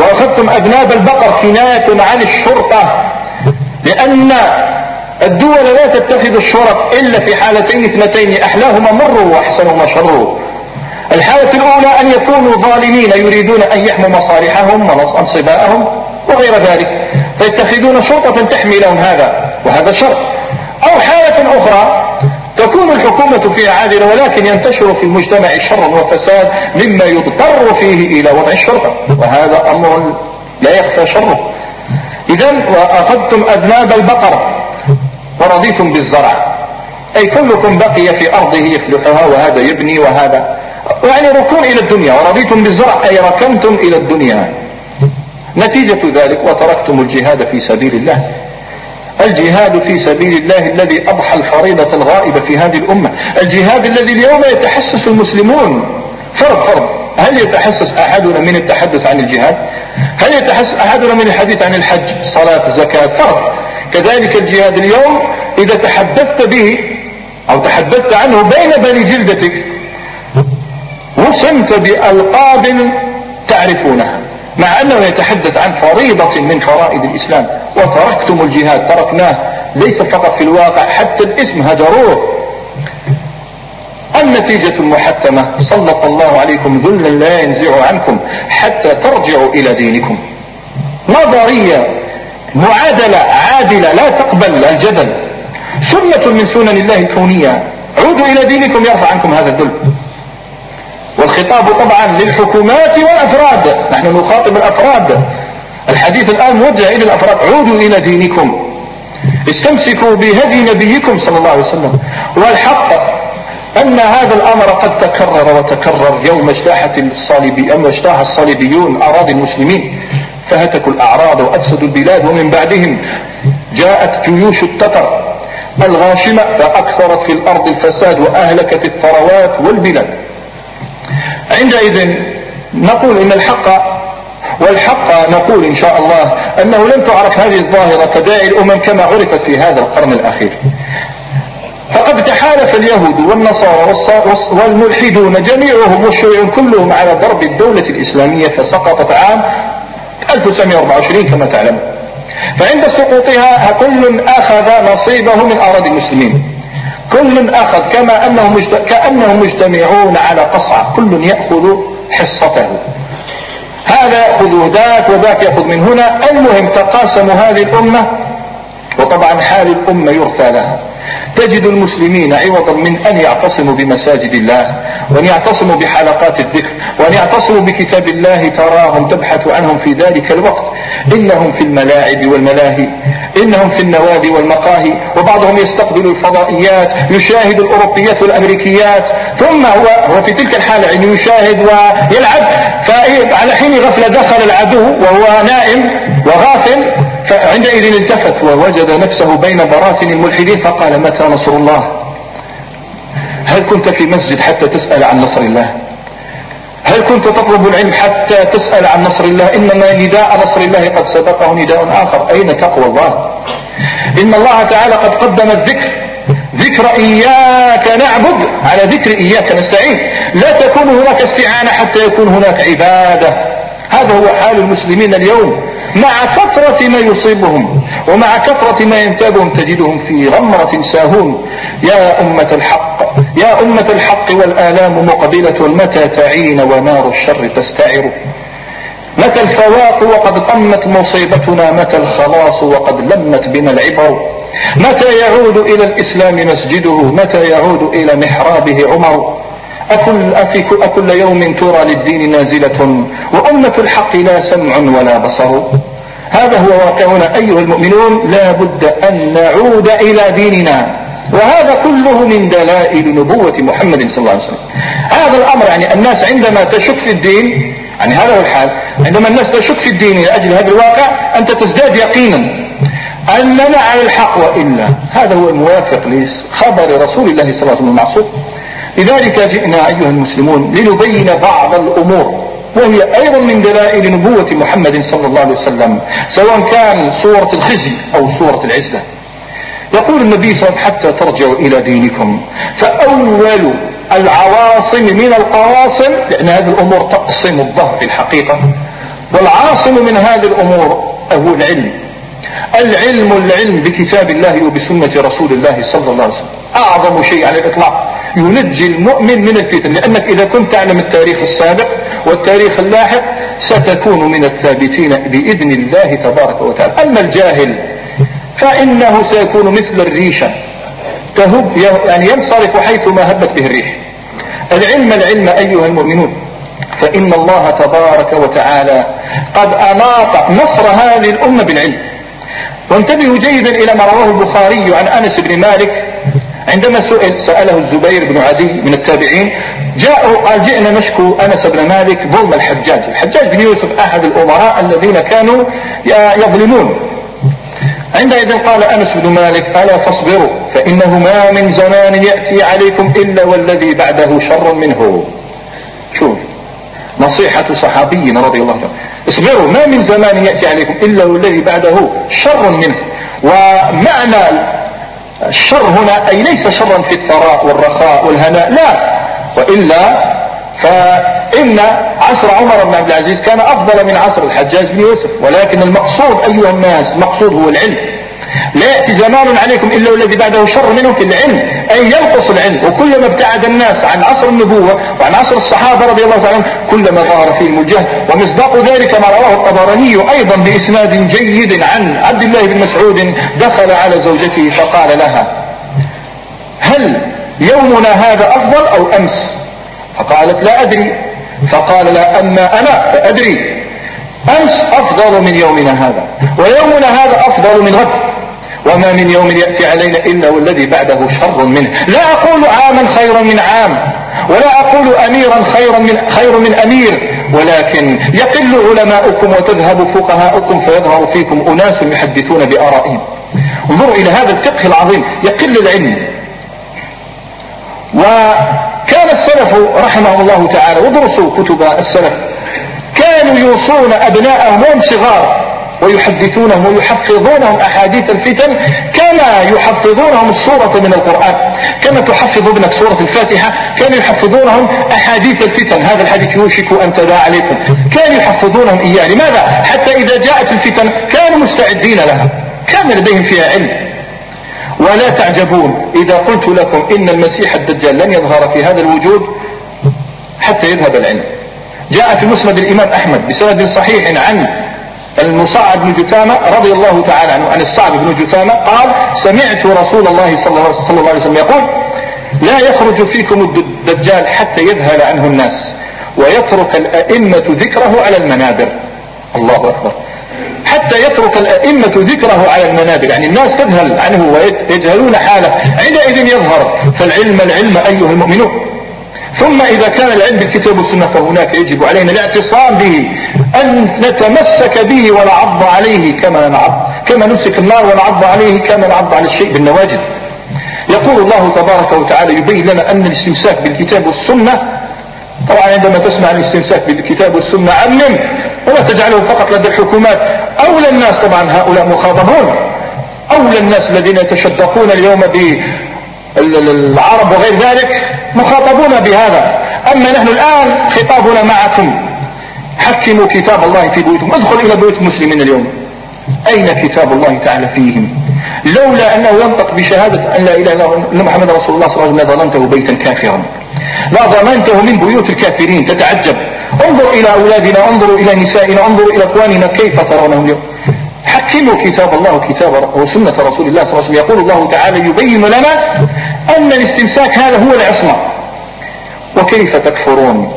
وأخذتم أذناب البقر كناية عن الشرطة لأن الدول لا تتخذ الشرط إلا في حالتين اثنتين أحلاهما مر وأحسنهما شر. الحالة الأولى أن يكونوا ظالمين يريدون أن يحموا مصالحهم وأنصباءهم وغير ذلك. فيتخذون شرطة تحمي لهم هذا وهذا شر أو حالة أخرى تكون الحكومة فيها عادلة ولكن ينتشر في المجتمع شر وفساد مما يضطر فيه إلى وضع الشرطة. وهذا أمر لا يخفى شره. إذا وأخذتم أذناب البقر ورضيتم بالزرع. أي كلكم بقي في أرضه يفلحها وهذا يبني وهذا. يعني ركون إلى الدنيا. ورضيتم بالزرع أي ركنتم إلى الدنيا. نتيجة ذلك وتركتم الجهاد في سبيل الله. الجهاد في سبيل الله الذي أضحى الفريضة الغائبة في هذه الأمة. الجهاد الذي اليوم يتحسس المسلمون. فرض فرض. هل يتحسس أحدنا من التحدث عن الجهاد؟ هل يتحسس أحدنا من الحديث عن الحج؟ صلاة زكاة فرض. كذلك الجهاد اليوم إذا تحدثت به أو تحدثت عنه بين بني جلدتك وصمت بألقاب تعرفونها مع أنه يتحدث عن فريضة من فرائض الإسلام وتركتم الجهاد تركناه ليس فقط في الواقع حتى الاسم هجروه. النتيجة المحتمة سلط الله عليكم ذلا لا ينزع عنكم حتى ترجعوا إلى دينكم. نظرية معادلة عادلة لا تقبل الجدل. سنة من سنن الله الكونية. عودوا إلى دينكم يرفع عنكم هذا الذل. والخطاب طبعا للحكومات والأفراد. نحن نخاطب الأفراد. الحديث الآن موجه إلى الأفراد. عودوا إلى دينكم. استمسكوا بهدي نبيكم صلى الله عليه وسلم. والحق أن هذا الأمر قد تكرر وتكرر يوم اجتاحت الصليبي أما اجتاح الصليبيون أراضي المسلمين. فهتكوا الأعراض وأفسدوا البلاد ومن بعدهم. جاءت جيوش التتر الغاشمة فأكثرت في الأرض الفساد وأهلكت الثروات والبلاد. عندئذ نقول إن الحق والحق نقول إن شاء الله أنه لم تعرف هذه الظاهرة كداعي الأمم كما عرفت في هذا القرن الأخير. فقد تحالف اليهود والنصارى والملحدون جميعهم والشيوعيون كلهم على ضرب الدولة الإسلامية فسقطت عام 1924 كما تعلم. فعند سقوطها كل أخذ نصيبه من أراضي المسلمين. كل أخذ كما أنهم كأنهم مجتمعون على قصعة. كل يأخذ حصته. هذا يأخذ ذاك وذاك يأخذ من هنا. المهم تقاسموا هذه الأمة وطبعا حال الأمة يرثى لها. تجد المسلمين عوضا من أن يعتصموا بمساجد الله وأن يعتصموا بحلقات الذكر وأن يعتصموا بكتاب الله تراهم تبحث عنهم في ذلك الوقت. إنهم في الملاعب والملاهي إنهم في النوادي والمقاهي وبعضهم يستقبل الفضائيات يشاهد الأوروبيات والأمريكيات ثم هو, هو في تلك الحالة يعني يشاهد ويلعب فعلى حين غفلة دخل العدو وهو نائم وغافل فعندئذ التفت ووجد نفسه بين براسن الملحدين فقال متى نصر الله؟ هل كنت في مسجد حتى تسأل عن نصر الله؟ هل كنت تطلب العلم حتى تسأل عن نصر الله؟ إنما نداء نصر الله قد سبقه نداء آخر. أين تقوى الله؟ إن الله تعالى قد قدم الذكر. ذكر إياك نعبد. على ذكر إياك نستعين. لا تكون هناك استعانة حتى يكون هناك عبادة. هذا هو حال المسلمين اليوم. مع كثرة ما يصيبهم ومع كثرة ما ينتابهم تجدهم في غمرة ساهون. يا أمة الحق يا أمة الحق والآلام مقبلة متى تعين ونار الشر تستعر. متى الفواق وقد طمت مصيبتنا متى الخلاص وقد لمت بنا العبر. متى يعود إلى الإسلام مسجده متى يعود إلى محرابه عمر. أكل, أكل يوم ترى للدين نازلة وأمة الحق لا سمع ولا بصر. هذا هو واقعنا أيها المؤمنون لا بد أن نعود إلى ديننا. وهذا كله من دلائل نبوة محمد صلى الله عليه وسلم. هذا الأمر يعني الناس عندما تشك في الدين يعني هذا هو الحال عندما الناس تشك في الدين لأجل هذا الواقع أنت تزداد يقينا. أننا على الحق وإلا. هذا هو الموافق لخبر رسول الله صلى الله عليه وسلم لذلك جئنا أيها المسلمون لنبين بعض الأمور وهي أيضا من دلائل نبوة محمد صلى الله عليه وسلم سواء كان صورة الخزي أو صورة العزة. يقول النبي صلى الله عليه وسلم حتى ترجعوا إلى دينكم فأول العواصم من القواصم لأن هذه الأمور تقصم الظهر في الحقيقة والعاصم من هذه الأمور هو العلم. العلم العلم بكتاب الله وبسنة رسول الله صلى الله عليه وسلم. أعظم شيء على الإطلاق. ينجي المؤمن من الفتن لأنك إذا كنت تعلم التاريخ السابق والتاريخ اللاحق ستكون من الثابتين بإذن الله تبارك وتعالى. أما الجاهل فإنه سيكون مثل الريشة تهب يعني ينصرف حيث ما هبت به الريح. العلم العلم أيها المؤمنون فإن الله تبارك وتعالى قد أناط نصر هذه الأمة بالعلم. وانتبهوا جيدا إلى ما رواه البخاري عن أنس بن مالك عندما سئل سأله الزبير بن عدي من التابعين جاءوا قال جئنا نشكو أنس بن مالك ظلم الحجاج. الحجاج بن يوسف أحد الأمراء الذين كانوا يظلمون. عندئذ قال أنس بن مالك ألا فاصبروا فإنه ما من زمان يأتي عليكم إلا والذي بعده شر منه. شوف نصيحة صحابي رضي الله عنه اصبروا ما من زمان يأتي عليكم إلا والذي بعده شر منه. ومعنى الشر هنا أي ليس شرا في الثراء والرخاء والهناء لا. وإلا فإن عصر عمر بن عبد العزيز كان أفضل من عصر الحجاج بن يوسف. ولكن المقصود أيها الناس المقصود هو العلم. لا يأتي زمان عليكم إلا والذي بعده شر منهم في العلم أي ينقص العلم. وكلما ابتعد الناس عن عصر النبوة وعن عصر الصحابة رضي الله عنهم كلما ظهر فيهم الجهل ومصداق ذلك ما رواه الطبراني أيضا بإسناد جيد عن عبد الله بن مسعود دخل على زوجته فقال لها هل يومنا هذا أفضل أو أمس؟ فقالت لا أدري. فقال لا أما أنا فأدري. أمس أفضل من يومنا هذا ويومنا هذا أفضل من غد. وما من يوم يأتي علينا إلا والذي بعده شر منه. لا أقول عاما خيرا من عام ولا أقول أميرا خيرا من, خير من أمير ولكن يقل علماؤكم وتذهب فقهاؤكم فيظهر فيكم أناس يحدثون بآرائهم. انظروا إلى هذا الفقه العظيم يقل العلم. وكان السلف رحمه الله تعالى ودرسوا كتب السلف كانوا يوصون أبناءهم وهم صغار. ويحدثونهم ويحفظونهم أحاديث الفتن كما يحفظونهم السورة من القرآن. كما تحفظ ابنك سورة الفاتحة كانوا يحفظونهم أحاديث الفتن. هذا الحديث يوشك أن تداعى عليكم. كانوا يحفظونهم إياه. لماذا؟ حتى إذا جاءت الفتن كانوا مستعدين لها. كان لديهم فيها علم. ولا تعجبون. إذا قلت لكم إن المسيح الدجال لن يظهر في هذا الوجود حتى يذهب العلم. جاء في مسند الإمام أحمد بسند صحيح عن المصعب بن جثامة رضي الله تعالى عنه عن الصعب بن جثامة قال سمعت رسول الله صلى الله عليه وسلم يقول لا يخرج فيكم الدجال حتى يذهل عنه الناس ويترك الأئمة ذكره على المنابر. الله أكبر. حتى يترك الأئمة ذكره على المنابر يعني الناس تذهل عنه ويجهلون حاله عندئذ يظهر فالعلم العلم أيها المؤمنون. ثم إذا كان العلم بالكتاب والسنة فهناك يجب علينا الاعتصام به أن نتمسك به ونعض عليه كما نعض كما نمسك النار ونعض عليه كما نعض على الشيء بالنواجذ. يقول الله تبارك وتعالى يبين لنا أن الاستمساك بالكتاب والسنة طبعا عندما تسمع الاستمساك بالكتاب والسنة عمم ولا تجعله فقط لدى الحكومات. أولى الناس طبعا هؤلاء مخاطبون. أولى الناس الذين يتشدقون اليوم بالعرب وغير ذلك مخاطبون بهذا. أما نحن الآن خطابنا معكم. حكموا كتاب الله في بيوتكم. ادخل إلى بيوت المسلمين اليوم. أين كتاب الله تعالى فيهم؟ لولا أنه ينطق بشهادة أن لا إله إلا الله محمد رسول الله صلى الله عليه وسلم لظلمته بيتا كافرا. لا ظلمته من بيوت الكافرين. تتعجب. انظر إلى أولادنا انظروا إلى نسائنا انظروا إلى أخواننا كيف ترونهم اليوم؟ حكموا كتاب الله وكتاب وسنة رسول الله صلى الله عليه وسلم. يقول الله تعالى يبين لنا أن الاستمساك هذا هو العصمة. وكيف تكفرون؟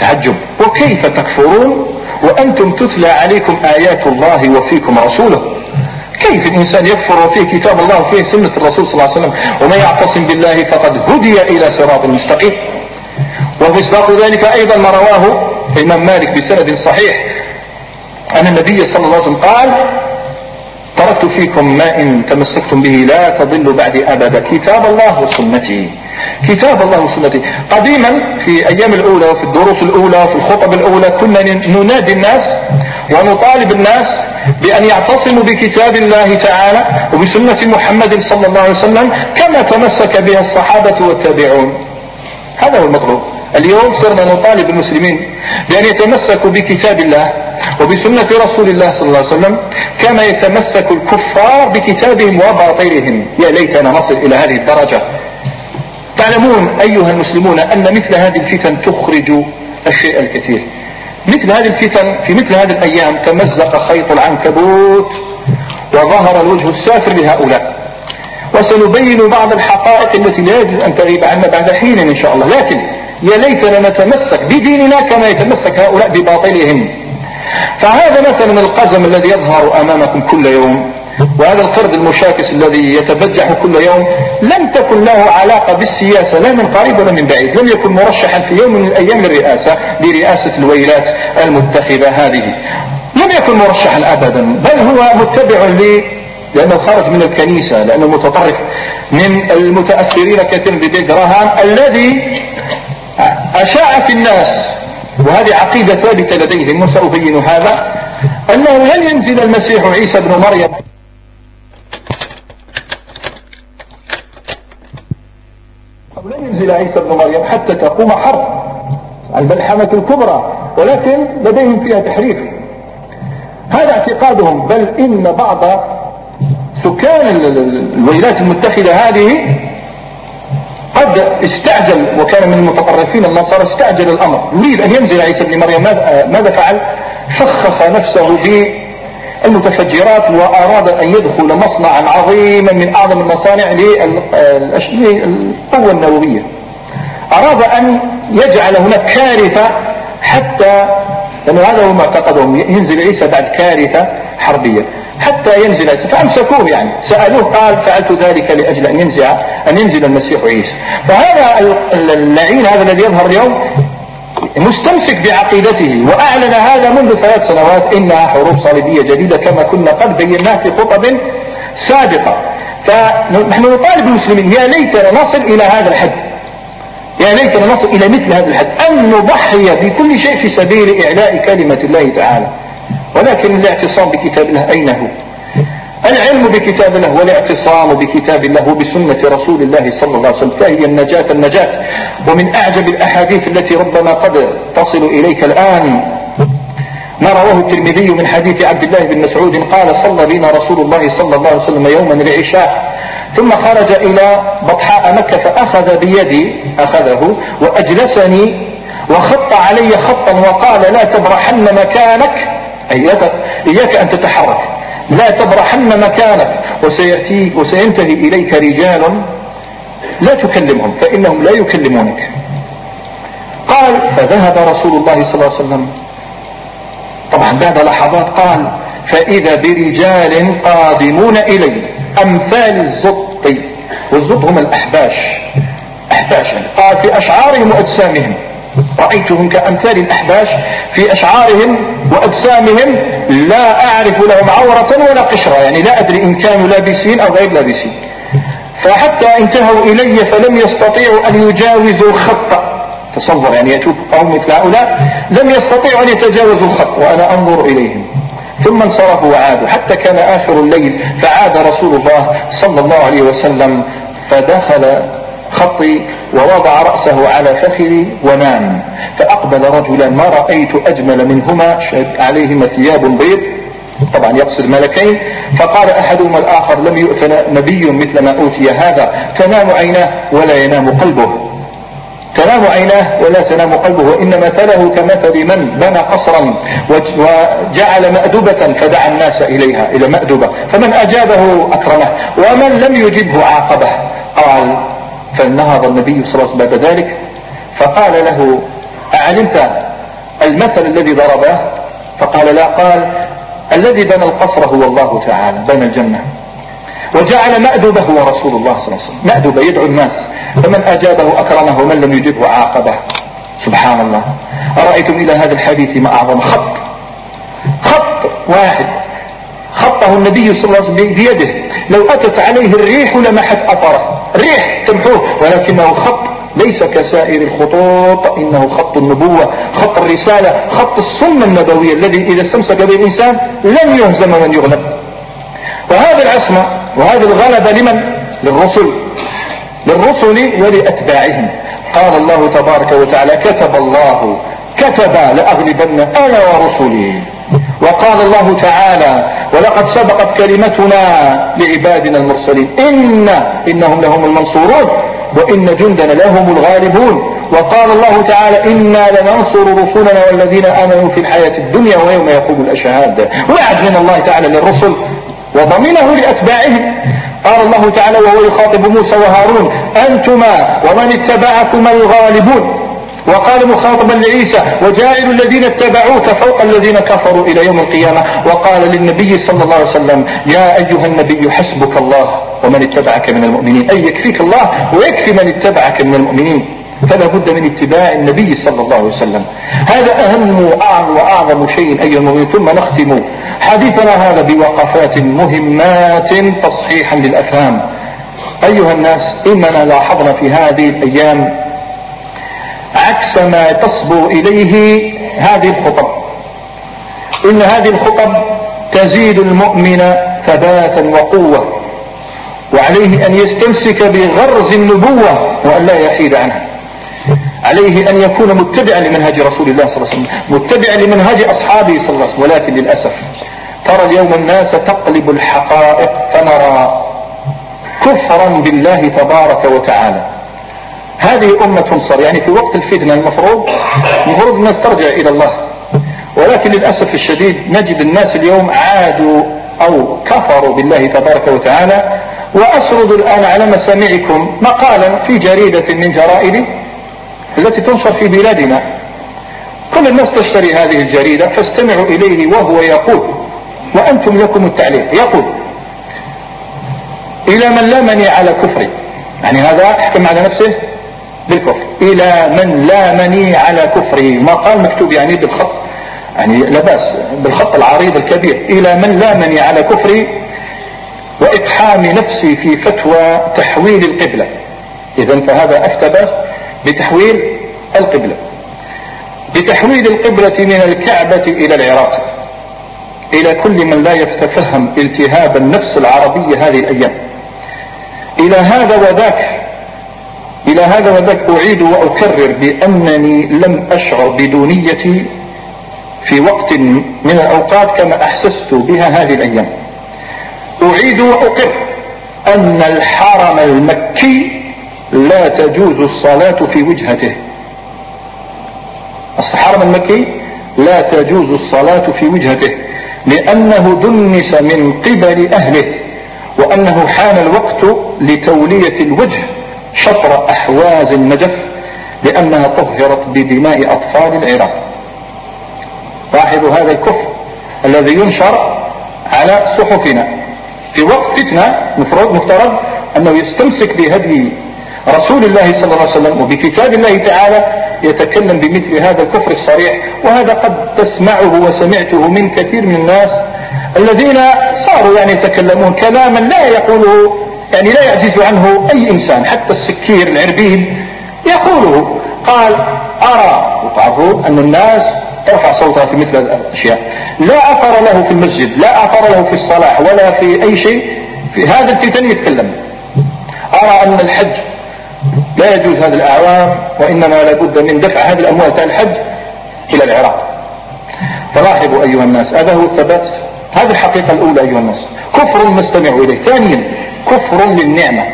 تعجب. وكيف تكفرون؟ وأنتم تتلى عليكم آيات الله وفيكم رسوله. كيف الإنسان يكفر وفيه كتاب الله وفيه سنة الرسول صلى الله عليه وسلم؟ ومن يعتصم بالله فقد هدي إلى صراط مستقيم. ومصداق ذلك أيضا ما رواه الإمام مالك بسند صحيح. أن النبي صلى الله عليه وسلم قال تركت فيكم ما إن تمسكتم به لا تضلوا بعد أبدا. كتاب الله وسنتي. كتاب الله وسنته قديما في أيام الأولى وفي الدروس الأولى وفي الخطب الأولى كنا ننادي الناس ونطالب الناس بأن يعتصموا بكتاب الله تعالى وبسنة محمد صلى الله عليه وسلم كما تمسك بها الصحابة والتابعون. هذا هو المطلوب. اليوم صرنا نطالب المسلمين بأن يتمسكوا بكتاب الله. وبسنة رسول الله صلى الله عليه وسلم كما يتمسك الكفار بكتابهم وباطلهم يا ليتنا نصل إلى هذه الدرجة. تعلمون أيها المسلمون أن مثل هذه الفتن تخرج الشيء الكثير. مثل هذه الفتن في مثل هذه الأيام تمزق خيط العنكبوت وظهر الوجه السافر لهؤلاء. وسنبين بعض الحقائق التي لا يجوز أن تغيب عنا بعد حين إن شاء الله. لكن يا ليتنا نتمسك بديننا كما يتمسك هؤلاء بباطلهم. فهذا مثلا القزم الذي يظهر أمامكم كل يوم وهذا القرد المشاكس الذي يتبجح كل يوم لم تكن له علاقة بالسياسة لا من قريب ولا من بعيد لم يكن مرشحا في يوم من الأيام للرئاسة لرئاسة الويلات المتخذة هذه. لم يكن مرشحا أبدا بل هو متبع ل لأنه خرج من الكنيسة لأنه متطرف من المتأثرين كثيرا جراهام الذي أشاع في الناس. وهذه عقيدة ثابتة لديهم وسأبين هذا أنه لن ينزل المسيح عيسى بن مريم. أو لن ينزل عيسى بن مريم حتى تقوم حرب الملحمة الكبرى ولكن لديهم فيها تحريف. هذا اعتقادهم بل إن بعض سكان الولايات المتحدة هذه قد استعجل وكان من المتطرفين النصارى استعجل الأمر. يريد أن ينزل عيسى بن مريم. ماذا فعل؟ فخخ نفسه بالمتفجرات وأراد أن يدخل مصنعا عظيما من أعظم المصانع للقوة النووية. أراد أن يجعل هناك كارثة حتى لأن هذا هو معتقدهم ينزل عيسى بعد كارثة حربية. حتى ينزل. فأمسكوه يعني. سألوه قال فعلت ذلك لأجل أن ينزل أن ينزل المسيح عيسى. فهذا اللعين هذا الذي يظهر اليوم مستمسك بعقيدته وأعلن هذا منذ ثلاث سنوات إنها حروب صليبية جديدة كما كنا قد بيناه في خطب سابقة. فنحن نطالب المسلمين يا ليتنا نصل إلى هذا الحد. يا ليتنا نصل إلى مثل هذا الحد. أن نضحي بكل شيء في سبيل إعلاء كلمة الله تعالى. ولكن الاعتصام بكتاب الله أين هو؟ العلم بكتاب الله والاعتصام بكتاب الله وبسنة رسول الله صلى الله عليه وسلم. فهي النجاة النجاة. ومن أعجب الأحاديث التي ربما قد تصل إليك الآن. ما رواه الترمذي من حديث عبد الله بن مسعود قال صلى بنا رسول الله صلى الله عليه وسلم يوما العشاء ثم خرج إلى بطحاء مكة فأخذ بيدي أخذه وأجلسني وخط علي خطا وقال لا تبرحن مكانك إياك, إياك أن تتحرك. لا تبرحن مكانك وسيأتيك وسينتهي إليك رجال لا تكلمهم فإنهم لا يكلمونك. قال فذهب رسول الله صلى الله عليه وسلم. طبعا بعد لحظات قال فإذا برجال قادمون إلي أمثال الزط والزط هم الأحباش. أحباش قال في أشعارهم وأجسامهم. رأيتهم كأمثال الأحباش في أشعارهم وأجسامهم لا أعرف لهم عورة ولا قشرة. يعني لا أدري إن كانوا لابسين أو غير لابسين. فحتى انتهوا إلي فلم يستطيعوا أن يجاوزوا خط تصور يعني يتوب قوم مثل هؤلاء لم يستطيعوا أن يتجاوزوا الخط وأنا أنظر إليهم. ثم انصرفوا وعادوا. حتى كان آخر الليل فعاد رسول الله صلى الله عليه وسلم فدخل خطي ووضع رأسه على فخذي ونام. فأقبل رجلا ما رأيت أجمل منهما عليهما ثياب بيض طبعا يقصد ملكين. فقال أحدهما الآخر لم يؤت نبي مثل ما أوتي هذا تنام عيناه ولا ينام قلبه. تنام عيناه ولا تنام قلبه وإن مثله كمثل من بنى قصرا وجعل مأدبة فدعا الناس إليها إلى مأدبة. فمن أجابه أكرمه ومن لم يجبه عاقبه. قال فنهض النبي صلى الله عليه وسلم بعد ذلك. فقال له أعلمت المثل الذي ضربه؟ فقال لا. قال الذي بنى القصر هو الله تعالى بنى الجنة. وجعل مأدبه هو رسول الله صلى الله عليه وسلم. مأدبه يدعو الناس. فمن أجابه أكرمه ومن لم يجبه عاقبه. سبحان الله. أرأيتم إلى هذا الحديث ما أعظم خط؟ خط واحد. خطه النبي صلى الله عليه وسلم بيده. لو أتت عليه الريح لمحت أثره ريح تمحوه. ولكنه خط ليس كسائر الخطوط. إنه خط النبوة خط الرسالة خط السنة النبوية الذي إذا استمسك به الإنسان لن يهزم من يغلب. وهذا العصمة وهذا الغلبة لمن؟ للرسل. للرسل ولأتباعهم. قال الله تبارك وتعالى كتب الله كتب لأغلبن أنا ورسلي. وقال الله تعالى ولقد سبقت كلمتنا لعبادنا المرسلين. إن إنهم لهم المنصورون وإن جندنا لهم الغالبون. وقال الله تعالى إنا لننصر رسلنا والذين آمنوا في الحياة الدنيا ويوم يقوم الأشهاد. وعد من الله تعالى للرسل وضمنه لأتباعهم قال الله تعالى وهو يخاطب موسى وهارون أنتما ومن اتبعكما الغالبون. وقال مخاطبا لعيسى وجاعل الذين اتبعوك فوق الذين كفروا إلى يوم القيامة. وقال للنبي صلى الله عليه وسلم يا أيها النبي حسبك الله ومن اتبعك من المؤمنين. أي يكفيك الله ويكفي من اتبعك من المؤمنين. فلا بد من اتباع النبي صلى الله عليه وسلم. هذا أهم وأعظم شيء أيها المؤمنين ثم نختم. حديثنا هذا بوقفات مهمات تصحيحا للأفهام. أيها الناس إننا لاحظنا في هذه الأيام عكس ما تصبو إليه هذه الخطب. إن هذه الخطب تزيد المؤمن ثباتا وقوة وعليه أن يستمسك بغرز النبوة وأن لا يحيد عنها. عليه أن يكون متبعا لمنهج رسول الله صلى الله عليه وسلم متبعا لمنهج أصحابه صلى الله عليه وسلم ولكن للأسف ترى اليوم الناس تقلب الحقائق فنرى كفرا بالله تبارك وتعالى. هذه أمة صار يعني في وقت الفتنة المفروض المفروض الناس ترجع إلى الله. ولكن للأسف الشديد نجد الناس اليوم عادوا أو كفروا بالله تبارك وتعالى. وأسرد الآن على مسامعكم مقالا في جريدة من جرائد التي تنشر في بلادنا. كل الناس تشتري هذه الجريدة فاستمعوا إليه وهو يقول وأنتم لكم التعليق. يقول إلى من لامني على كفري يعني هذا حكم على نفسه؟ بالكفر. إلى من لامني على كفري. مقال مكتوب يعني بالخط. يعني لا بأس. بالخط العريض الكبير. إلى من لامني على كفري. وإقحام نفسي في فتوى تحويل القبلة. إذا فهذا أفتى بتحويل القبلة. بتحويل القبلة من الكعبة إلى العراق. إلى كل من لا يتفهم التهاب النفس العربية هذه الأيام. إلى هذا وذاك إلى هذا وذاك أعيد وأكرر بأنني لم أشعر بدونيتي في وقت من الأوقات كما أحسست بها هذه الأيام. أعيد وأقر أن الحرم المكي لا تجوز الصلاة في وجهته. الحرم المكي لا تجوز الصلاة في وجهته لأنه دنس من قبل أهله وأنه حان الوقت لتولية الوجه. شطر أحواز النجف لأنها طهرت بدماء أطفال العراق. لاحظوا هذا الكفر الذي ينشر على صحفنا في وقت فتنة مفروض مفترض أنه يستمسك بهدي رسول الله صلى الله عليه وسلم وبكتاب الله تعالى يتكلم بمثل هذا الكفر الصريح. وهذا قد تسمعه وسمعته من كثير من الناس الذين صاروا يعني يتكلمون كلاما لا يقوله يعني لا يعجز عنه أي إنسان حتى السكير العربين يقوله قال أرى وتعرفوا أن الناس ترفع صوتها في مثل الأشياء. لا أثر له في المسجد لا أثر له في الصلاح ولا في أي شيء. في هذا الفتن يتكلم. أرى أن الحج لا يجوز هذه الأعوام وإنما لابد من دفع هذه الأموال الحج إلى العراق. فلاحظوا أيها الناس هذا هو الثبات هذه الحقيقة الأولى أيها الناس. كفر نستمع إليه. ثانيا كفر للنعمة.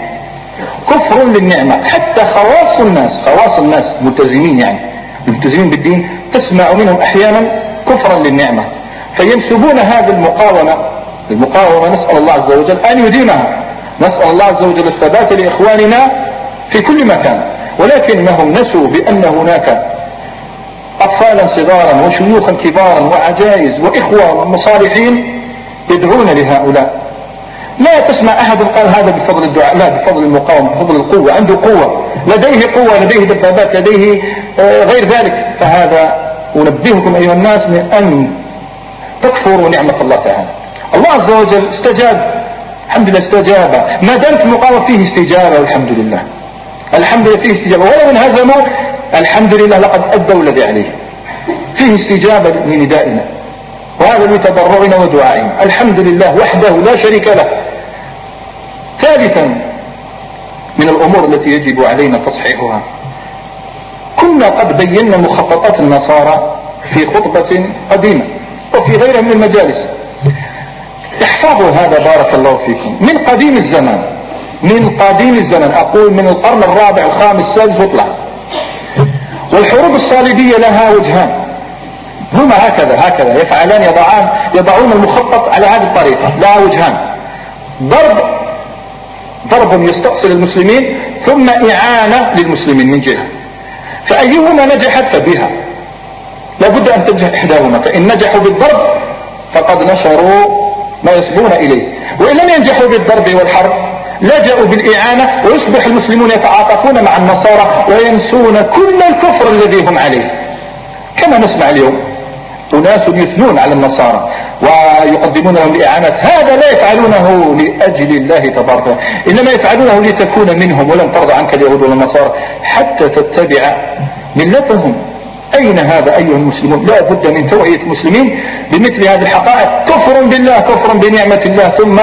كفر للنعمة. حتى خواص الناس خواص الناس ملتزمين يعني. الملتزمين بالدين تسمع منهم أحيانا كفرا للنعمة. فينسبون هذه المقاومة المقاومة نسأل الله عز وجل أن يديمها. نسأل الله عز وجل الثبات لإخواننا في كل مكان. ولكنهم نسوا بأن هناك أطفالا صغارا وشيوخا كبارا وعجائز وإخوة مصالحين يدعون لهؤلاء. لا تسمع أحد قال هذا بفضل الدعاء لا بفضل المقاومة بفضل القوة عنده قوة لديه قوة لديه دبابات لديه آه، غير ذلك. فهذا أنبهكم أيها الناس من أن تكفروا نعمة الله تعالى. الله عز وجل استجاب الحمد لله استجاب. ما دامت المقاومة فيه استجابة والحمد لله. الحمد لله فيه استجابة. ولو انهزموا الحمد لله لقد أدوا الذي عليه. فيه استجابة لندائنا وهذا لتضرعنا ودعائنا. الحمد لله وحده لا شريك له. ثالثا من الأمور التي يجب علينا تصحيحها. كنا قد بينا مخططات النصارى في خطبة قديمة وفي غيرها من المجالس. احفظوا هذا بارك الله فيكم. من قديم الزمان من قديم الزمن أقول من القرن الرابع الخامس السادس واطلع والحروب الصليبية لها وجهان. هما هكذا هكذا. يفعلان يضعان يضعون المخطط على هذه الطريقة لها وجهان. ضرب ضرب يستأصل المسلمين ثم إعانة للمسلمين من جهة. فأيهما نجحت فبها لابد أن تنجح إحداهما فإن نجحوا بالضرب فقد نشروا ما يصلون إليه. وإن لم ينجحوا بالضرب والحرب لجأوا بالإعانة ويصبح المسلمون يتعاطفون مع النصارى وينسون كل الكفر الذي هم عليه. كما نسمع اليوم أناس يثنون على النصارى ويقدمون لهم الإعانات هذا لا يفعلونه لأجل الله تبارك إنما يفعلونه لتكون منهم ولن ترضى عنك اليهود ولا النصارى حتى تتبع ملتهم. أين هذا أيها المسلمون؟ لا بد من توعية المسلمين بمثل هذه الحقائق. كفر بالله كفر بنعمة الله ثم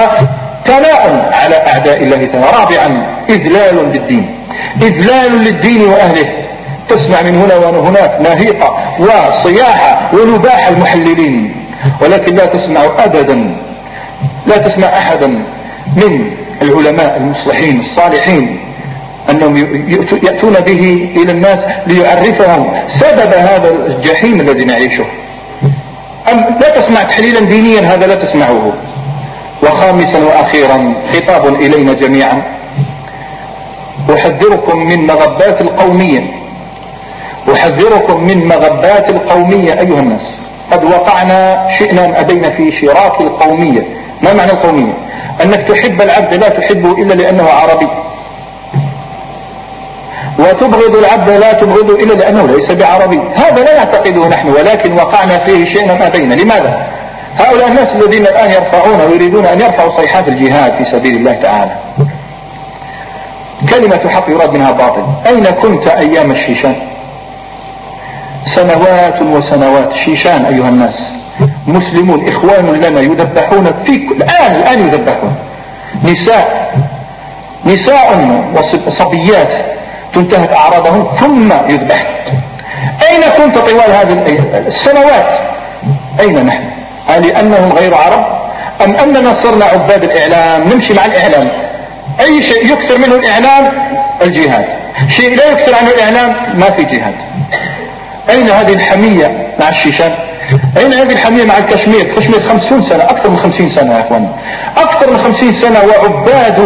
ثناء على أعداء الله تعالى. رابعا إذلال للدين إذلال للدين وأهله. تسمع من هنا وهناك ناهيقة وصياحة ونباح المحللين. ولكن لا تسمع أبدا لا تسمع أحدا من العلماء المصلحين الصالحين أنهم يأتون به إلى الناس ليعرفهم سبب هذا الجحيم الذي نعيشه. أم لا تسمع تحليلا دينيا؟ هذا لا تسمعه. وخامسا وأخيرا خطاب إلينا جميعا. أحذركم من مغبات القومية. أحذركم من مغبات القومية أيها الناس. قد وقعنا شئنا أبينا في شراك القومية. ما معنى القومية؟ أنك تحب العبد لا تحبه إلا لأنه عربي. وتبغض العبد لا تبغضه إلا لأنه ليس بعربي. هذا لا نعتقده نحن ولكن وقعنا فيه شيئا أبينا. لماذا؟ هؤلاء الناس الذين الآن يرفعون ويريدون أن يرفعوا صيحات الجهاد في سبيل الله تعالى. كلمة حق يراد منها باطل. أين كنت أيام الشيشان؟ سنوات وسنوات. شيشان أيها الناس. مسلمون إخوان لنا يذبحون في الآن الآن يذبحون. نساء. نساء وصبيات تنتهك أعراضهم ثم يذبح. أين كنت طوال هذه السنوات؟ أين نحن؟ هل لأنهم غير عرب؟ أم أننا صرنا عباد الإعلام؟ نمشي مع الإعلام. أي شيء يكثر منه الإعلام؟ الجهاد. شيء لا يكثر عنه الإعلام؟ ما في جهاد. أين هذه الحمية مع الشيشان؟ أين هذه الحمية مع الكشمير؟ كشمير خمسون سنة أكثر من خمسين سنة يا أخوان. أكثر من خمسين سنة وعباد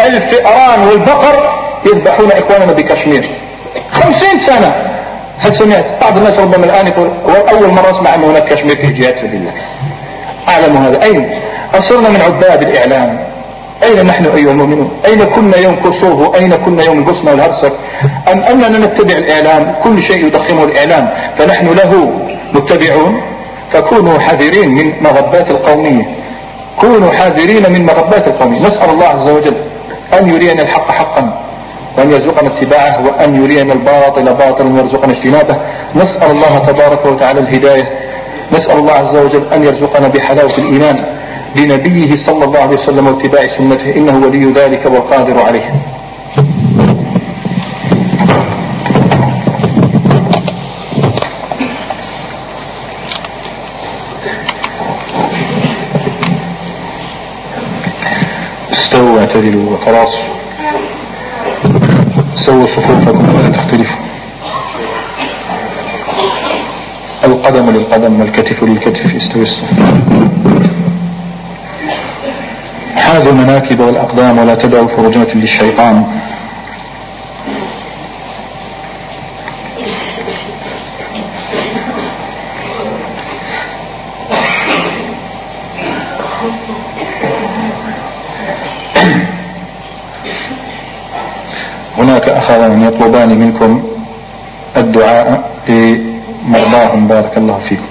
الفئران والبقر يذبحون إخواننا بكشمير. خمسين سنة. هل سمعت؟ بعض الناس ربما الآن يقول أول مرة أسمع أن هناك كشمير في جهاد سبيل الله. أعلم هذا. أين؟ أصرنا من عباد الإعلام. أين نحن أيها المؤمنون؟ أين كنا يوم كسوف أين كنا يوم البوسنة والهرسك أم أننا نتبع الإعلام؟ كل شيء يضخمه الإعلام فنحن له متبعون؟ فكونوا حذرين من مغبات القومية. كونوا حذرين من مغبات القومية. نسأل الله عز وجل أن يرينا الحق حقا وأن يرزقنا اتباعه وأن يرينا الباطل باطلا ويرزقنا اجتنابه. نسأل الله تبارك وتعالى الهداية. نسأل الله عز وجل أن يرزقنا بحلاوة الإيمان. بنبيه صلى الله عليه وسلم واتباع سنته إنه ولي ذلك والقادر عليه. استووا واعتدلوا وتراصوا سووا صفوفكم ولا تختلفوا. القدم للقدم والكتف للكتف استوي الصف حاذوا المناكب والأقدام ولا تدعوا فرجات للشيطان. هناك أخوان يطلبان منكم الدعاء لمرضاهم. بارك الله فيكم.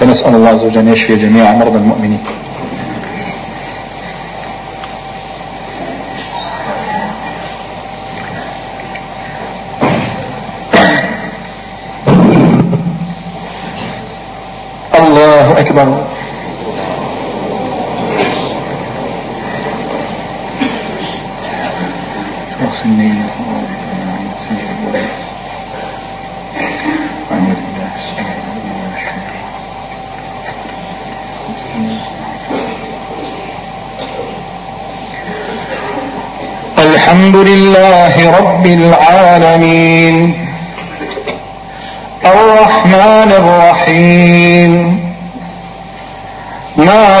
فنسأل الله عز وجل أن يشفي جميع مرضى المؤمنين. أكبر الحمد لله رب العالمين. الرحمن الرحيم.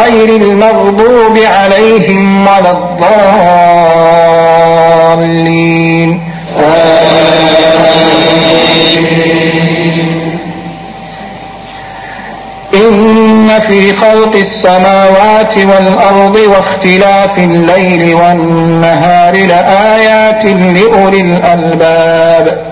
غير المغضوب عليهم ولا الضالين. إن في خلق السماوات والأرض واختلاف الليل والنهار لآيات لأولي الألباب.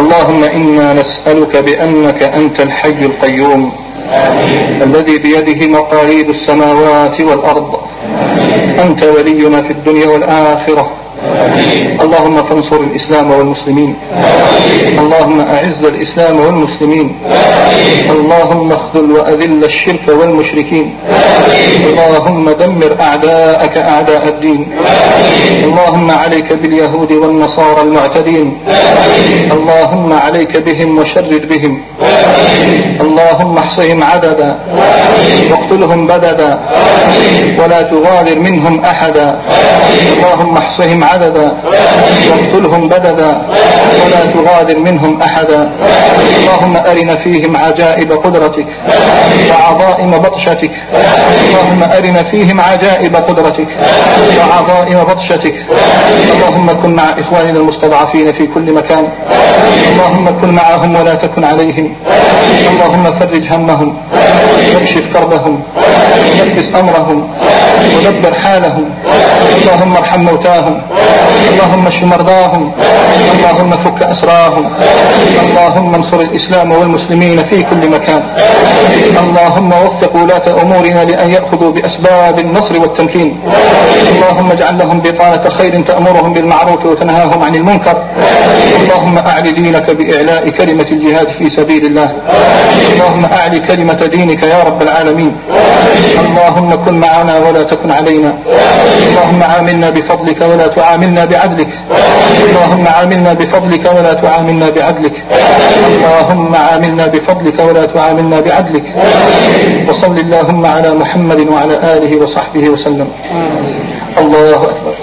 اللهم إنا نسألك بأنك أنت الحي القيوم آمين. الذي بيده مقاليد السماوات والأرض آمين. أنت ولينا في الدنيا والآخرة اللهم فانصر الإسلام والمسلمين. اللهم أعز الإسلام والمسلمين. اللهم اخذل وأذل الشرك والمشركين. اللهم دمر أعداءك أعداء الدين. اللهم عليك باليهود والنصارى المعتدين. اللهم عليك بهم وشرد بهم. اللهم احصهم عددا. واقتلهم بددا. ولا تغادر منهم أحدا. اللهم احصهم عددا عددا واقتلهم بددا ولا تغادر منهم أحدا. اللهم أرنا فيهم عجائب قدرتك وعظائم بطشتك. اللهم أرنا فيهم عجائب قدرتك وعظائم بطشتك اللهم كن مع إخواننا المستضعفين في كل مكان اللهم كن معهم ولا تكن عليهم اللهم فرج همهم واكشف كربهم ونفس أمرهم ودبر حالهم اللهم ارحم موتاهم اللهم اشف مرضاهم اللهم فك أسراهم اللهم انصر الإسلام والمسلمين في كل مكان اللهم وفق ولاة أمورنا لأن يأخذوا بأسباب النصر والتمكين. اللهم اجعل لهم بطانة خير تأمرهم بالمعروف وتنهاهم عن المنكر. اللهم أعلي دينك بإعلاء كلمة الجهاد في سبيل الله. اللهم أعلي كلمة دينك يا رب العالمين. اللهم كن معنا ولا تكن علينا. اللهم عاملنا بفضلك ولا تعاملنا بعدلك. اللهم عاملنا بفضلك ولا تعاملنا بعدلك. اللهم عاملنا بفضلك ولا تعاملنا بعدلك. وصل اللهم على محمد وعلى آله وصحبه وسلم. الله أكبر.